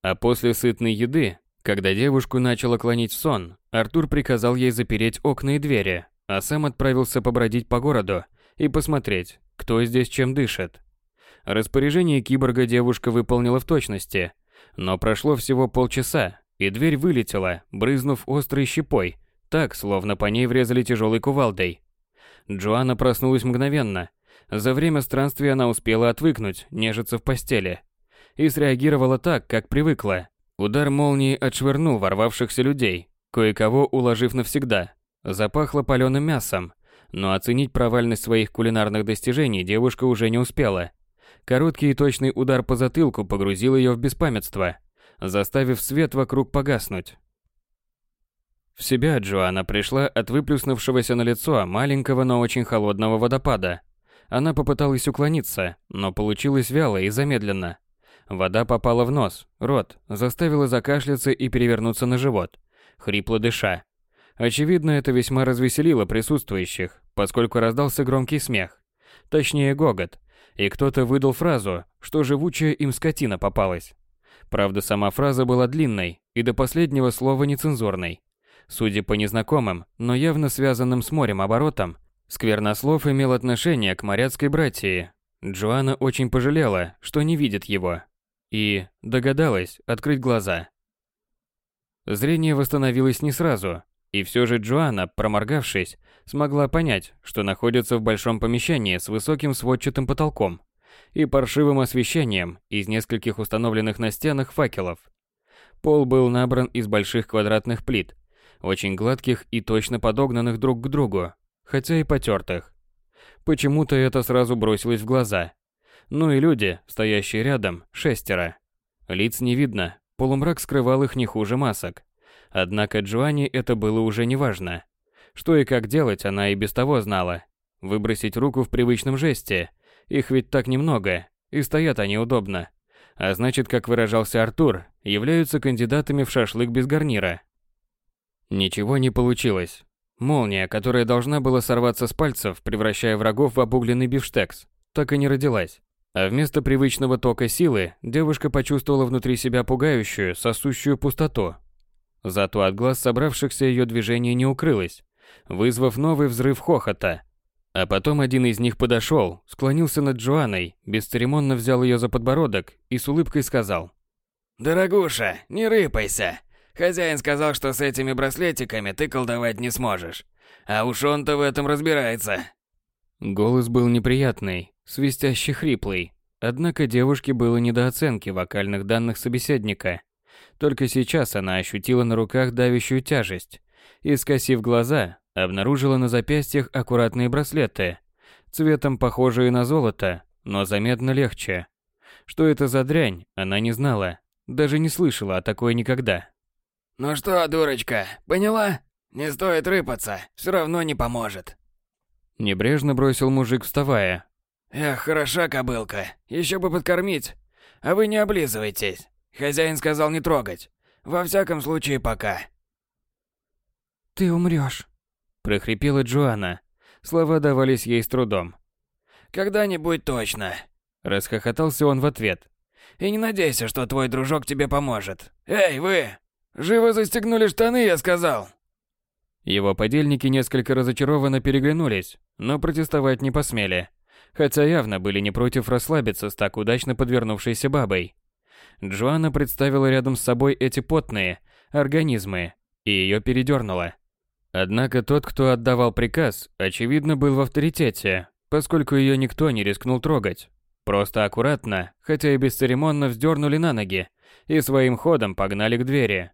А после сытной еды, когда девушку начало клонить в сон, Артур приказал ей запереть окна и двери, а сам отправился побродить по городу и посмотреть, кто здесь чем дышит. Распоряжение киборга девушка выполнила в точности, но прошло всего полчаса, и дверь вылетела, брызнув острой щепой, так, словно по ней врезали тяжелой кувалдой. Джоанна проснулась мгновенно. За время странствия она успела отвыкнуть, нежиться в постели. И среагировала так, как привыкла. Удар молнии отшвырнул ворвавшихся людей, кое-кого уложив навсегда. Запахло паленым мясом, но оценить провальность своих кулинарных достижений девушка уже не успела. Короткий и точный удар по затылку погрузил ее в беспамятство, заставив свет вокруг погаснуть. В себя Джоанна пришла от выплюснувшегося на лицо маленького, но очень холодного водопада. Она попыталась уклониться, но получилось вяло и замедленно. Вода попала в нос, рот, заставила закашляться и перевернуться на живот, хрипло дыша. Очевидно, это весьма развеселило присутствующих, поскольку раздался громкий смех. Точнее, гогот. И кто-то выдал фразу, что живучая им скотина попалась. Правда, сама фраза была длинной и до последнего слова нецензурной. Судя по незнакомым, но явно связанным с морем оборотам, Сквернослов имел отношение к моряцкой братьи. Джоанна очень пожалела, что не видит его. И догадалась открыть глаза. Зрение восстановилось не сразу, и все же Джоанна, проморгавшись, смогла понять, что находится в большом помещении с высоким сводчатым потолком и паршивым освещением из нескольких установленных на стенах факелов. Пол был набран из больших квадратных плит, очень гладких и точно подогнанных друг к другу, хотя и потертых. Почему-то это сразу бросилось в глаза. Ну и люди, стоящие рядом, шестеро. Лиц не видно, полумрак скрывал их не хуже масок. Однако Джоанне это было уже неважно. Что и как делать, она и без того знала. Выбросить руку в привычном жесте. Их ведь так немного, и стоят они удобно. А значит, как выражался Артур, являются кандидатами в шашлык без гарнира. Ничего не получилось. Молния, которая должна была сорваться с пальцев, превращая врагов в обугленный бифштекс, так и не родилась. А вместо привычного тока силы, девушка почувствовала внутри себя пугающую, сосущую пустоту. Зато от глаз собравшихся ее движение не укрылось, вызвав новый взрыв хохота. А потом один из них подошел, склонился над Джоанной, бесцеремонно взял ее за подбородок и с улыбкой сказал. «Дорогуша, не рыпайся. Хозяин сказал, что с этими браслетиками ты колдовать не сможешь. А уж он-то в этом разбирается. Голос был неприятный, свистящий хриплый. Однако девушке было недооценки вокальных данных собеседника. Только сейчас она ощутила на руках давящую тяжесть и, скосив глаза, обнаружила на запястьях аккуратные браслеты, цветом похожие на золото, но заметно легче. Что это за дрянь, она не знала, даже не слышала о такой никогда. «Ну что, дурочка, поняла? Не стоит рыпаться, все равно не поможет». Небрежно бросил мужик, вставая. «Эх, хороша кобылка, еще бы подкормить. А вы не облизывайтесь. Хозяин сказал не трогать. Во всяком случае, пока». «Ты умрешь», – прохрипела Джоанна. Слова давались ей с трудом. «Когда-нибудь точно», – расхохотался он в ответ. «И не надейся, что твой дружок тебе поможет. Эй, вы! Живо застегнули штаны, я сказал!» Его подельники несколько разочарованно переглянулись, но протестовать не посмели, хотя явно были не против расслабиться с так удачно подвернувшейся бабой. Джоанна представила рядом с собой эти потные организмы, и ее передернуло. Однако тот, кто отдавал приказ, очевидно был в авторитете, поскольку ее никто не рискнул трогать. Просто аккуратно, хотя и бесцеремонно вздернули на ноги и своим ходом погнали к двери.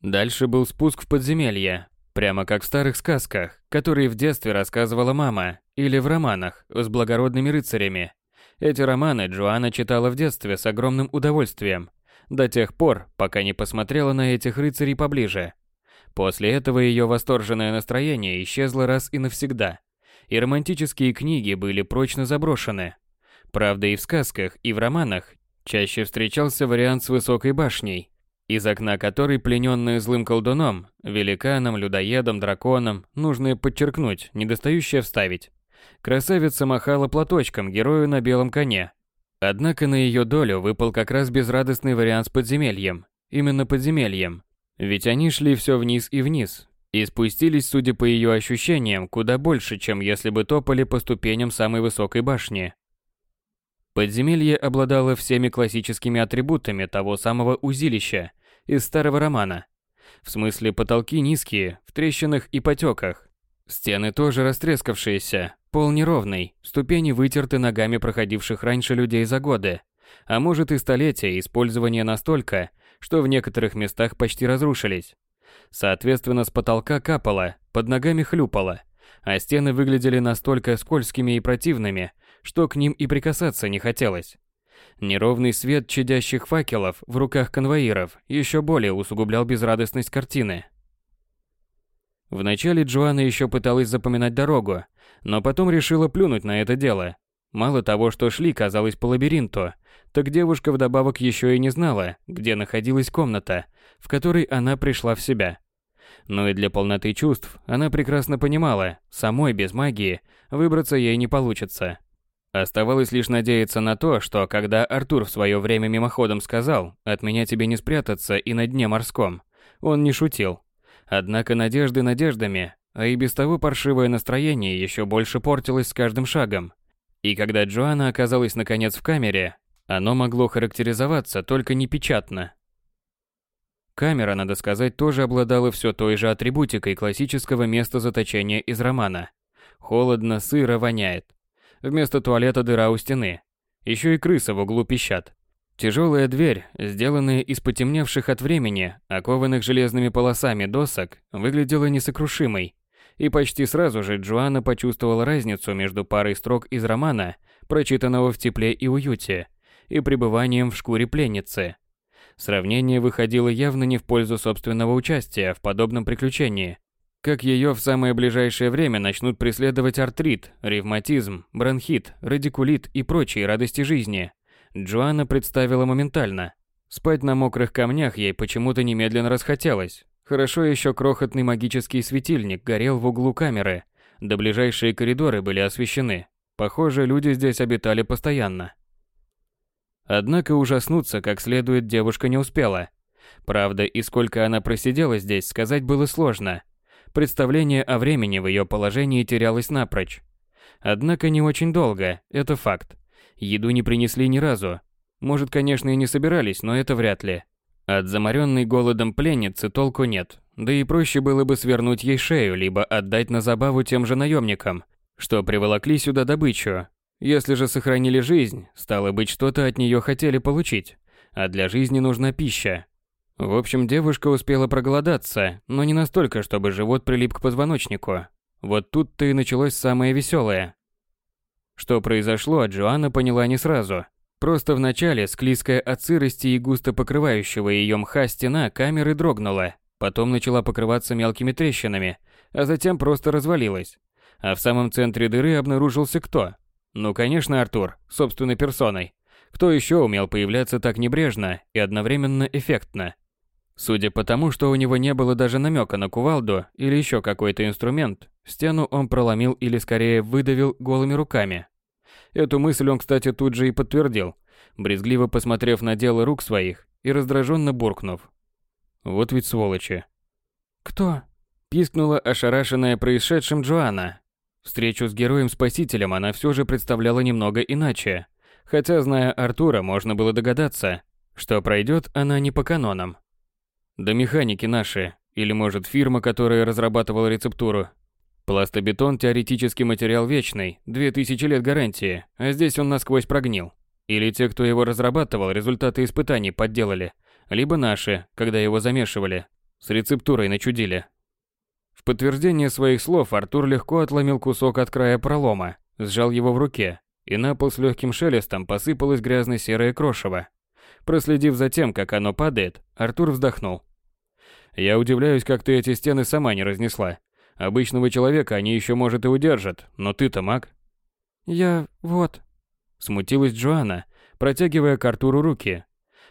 Дальше был спуск в подземелье, прямо как в старых сказках, которые в детстве рассказывала мама, или в романах с благородными рыцарями. Эти романы Джоанна читала в детстве с огромным удовольствием, до тех пор, пока не посмотрела на этих рыцарей поближе. После этого ее восторженное настроение исчезло раз и навсегда, и романтические книги были прочно заброшены. Правда, и в сказках, и в романах чаще встречался вариант с высокой башней, из окна которой плененные злым колдуном, великаном, людоедом, драконом, нужно подчеркнуть, недостающее вставить. Красавица махала платочком герою на белом коне. Однако на ее долю выпал как раз безрадостный вариант с подземельем. Именно подземельем, ведь они шли все вниз и вниз, и спустились, судя по ее ощущениям, куда больше, чем если бы топали по ступеням самой высокой башни. Подземелье обладало всеми классическими атрибутами того самого узилища из старого романа. В смысле потолки низкие, в трещинах и потеках. Стены тоже растрескавшиеся, пол неровный, ступени вытерты ногами проходивших раньше людей за годы, а может и столетия использования настолько, что в некоторых местах почти разрушились. Соответственно, с потолка капало, под ногами хлюпало, а стены выглядели настолько скользкими и противными, что к ним и прикасаться не хотелось. Неровный свет чадящих факелов в руках конвоиров еще более усугублял безрадостность картины. Вначале Джоанна еще пыталась запоминать дорогу, но потом решила плюнуть на это дело. Мало того, что шли, казалось, по лабиринту, так девушка вдобавок еще и не знала, где находилась комната, в которой она пришла в себя. Но и для полноты чувств она прекрасно понимала, самой без магии выбраться ей не получится. Оставалось лишь надеяться на то, что когда Артур в свое время мимоходом сказал «от меня тебе не спрятаться и на дне морском», он не шутил. Однако надежды надеждами, а и без того паршивое настроение еще больше портилось с каждым шагом. И когда Джоанна оказалась наконец в камере, оно могло характеризоваться только непечатно. Камера, надо сказать, тоже обладала все той же атрибутикой классического места заточения из романа. Холодно, сыро, воняет. Вместо туалета дыра у стены. Еще и крыса в углу пищат. Тяжелая дверь, сделанная из потемневших от времени, окованных железными полосами досок, выглядела несокрушимой. И почти сразу же Джоанна почувствовала разницу между парой строк из романа, прочитанного в тепле и уюте, и пребыванием в шкуре пленницы. Сравнение выходило явно не в пользу собственного участия в подобном приключении. Как ее в самое ближайшее время начнут преследовать артрит, ревматизм, бронхит, радикулит и прочие радости жизни, Джоанна представила моментально. Спать на мокрых камнях ей почему-то немедленно расхотелось. Хорошо еще крохотный магический светильник горел в углу камеры, да ближайшие коридоры были освещены. Похоже, люди здесь обитали постоянно. Однако ужаснуться как следует девушка не успела. Правда, и сколько она просидела здесь, сказать было сложно. Представление о времени в ее положении терялось напрочь. Однако не очень долго, это факт. Еду не принесли ни разу. Может, конечно, и не собирались, но это вряд ли. От заморенной голодом пленницы толку нет. Да и проще было бы свернуть ей шею, либо отдать на забаву тем же наемникам, что приволокли сюда добычу, если же сохранили жизнь, стало быть, что-то от нее хотели получить. А для жизни нужна пища. В общем, девушка успела проголодаться, но не настолько, чтобы живот прилип к позвоночнику. Вот тут-то и началось самое веселое. Что произошло, Джоанна поняла не сразу. Просто вначале склизкая от сырости и густо покрывающего ее мха стена камеры дрогнула, потом начала покрываться мелкими трещинами, а затем просто развалилась. А в самом центре дыры обнаружился кто? Ну, конечно, Артур, собственной персоной. Кто еще умел появляться так небрежно и одновременно эффектно? Судя по тому, что у него не было даже намека на кувалду или еще какой-то инструмент, стену он проломил или скорее выдавил голыми руками. Эту мысль он, кстати, тут же и подтвердил, брезгливо посмотрев на дело рук своих и раздраженно буркнув. Вот ведь сволочи. «Кто?» – пискнула ошарашенная происшедшим Джоанна, Встречу с героем-спасителем она все же представляла немного иначе. Хотя, зная Артура, можно было догадаться, что пройдет она не по канонам. Да механики наши, или может фирма, которая разрабатывала рецептуру. Пластобетон – теоретический материал вечный, 2000 лет гарантии, а здесь он насквозь прогнил. Или те, кто его разрабатывал, результаты испытаний подделали, либо наши, когда его замешивали. С рецептурой начудили. В подтверждение своих слов Артур легко отломил кусок от края пролома, сжал его в руке, и на пол с легким шелестом посыпалось грязно-серое крошево. Проследив за тем, как оно падает, Артур вздохнул. «Я удивляюсь, как ты эти стены сама не разнесла. Обычного человека они еще, может, и удержат, но ты-то маг». «Я... вот...» Смутилась Джоанна, протягивая к Артуру руки.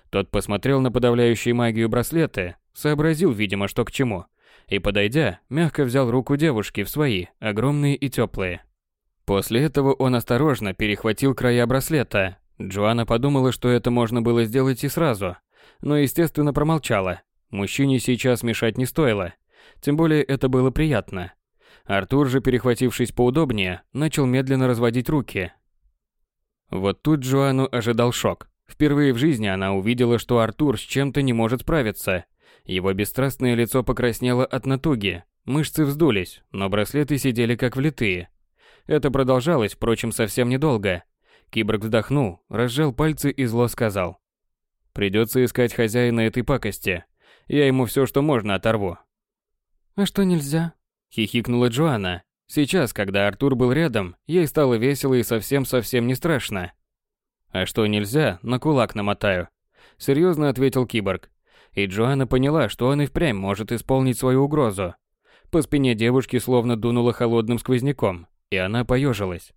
Тот посмотрел на подавляющие магию браслеты, сообразил, видимо, что к чему, и, подойдя, мягко взял руку девушки в свои, огромные и теплые. После этого он осторожно перехватил края браслета. Джоанна подумала, что это можно было сделать и сразу, но, естественно, промолчала. Мужчине сейчас мешать не стоило, тем более это было приятно. Артур же, перехватившись поудобнее, начал медленно разводить руки. Вот тут Джоанну ожидал шок. Впервые в жизни она увидела, что Артур с чем-то не может справиться. Его бесстрастное лицо покраснело от натуги, мышцы вздулись, но браслеты сидели как влитые. Это продолжалось, впрочем, совсем недолго. Киборг вздохнул, разжал пальцы и зло сказал. «Придется искать хозяина этой пакости. Я ему все, что можно, оторву». «А что нельзя?» – хихикнула Джоанна. Сейчас, когда Артур был рядом, ей стало весело и совсем-совсем не страшно. «А что нельзя, на кулак намотаю», – серьезно ответил киборг. И Джоанна поняла, что он и впрямь может исполнить свою угрозу. По спине девушки словно дунуло холодным сквозняком, и она поежилась.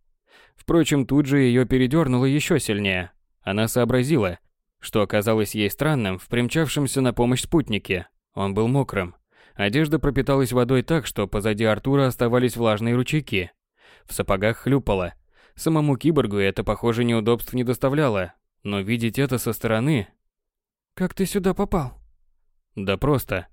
Впрочем, тут же ее передернуло еще сильнее. Она сообразила, что оказалось ей странным в примчавшемся на помощь спутнике. Он был мокрым. Одежда пропиталась водой так, что позади Артура оставались влажные ручейки. В сапогах хлюпало, Самому киборгу это, похоже, неудобств не доставляло, но видеть это со стороны... «Как ты сюда попал?» «Да просто».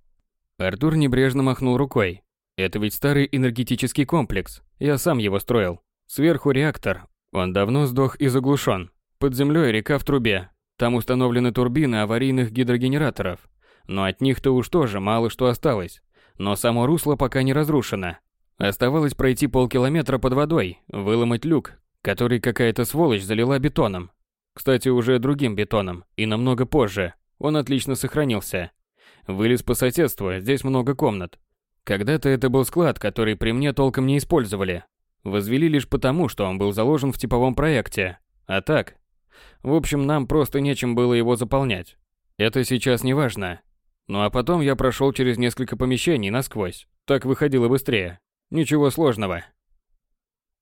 Артур небрежно махнул рукой. «Это ведь старый энергетический комплекс. Я сам его строил. Сверху реактор. Он давно сдох и заглушен. Под землей река в трубе. Там установлены турбины аварийных гидрогенераторов. Но от них-то уж тоже мало что осталось. Но само русло пока не разрушено. Оставалось пройти полкилометра под водой, выломать люк, который какая-то сволочь залила бетоном. Кстати, уже другим бетоном, и намного позже. Он отлично сохранился. Вылез по соседству, здесь много комнат. Когда-то это был склад, который при мне толком не использовали. Возвели лишь потому, что он был заложен в типовом проекте. А так... В общем, нам просто нечем было его заполнять. Это сейчас не важно. Ну а потом я прошел через несколько помещений насквозь. Так выходило быстрее. Ничего сложного.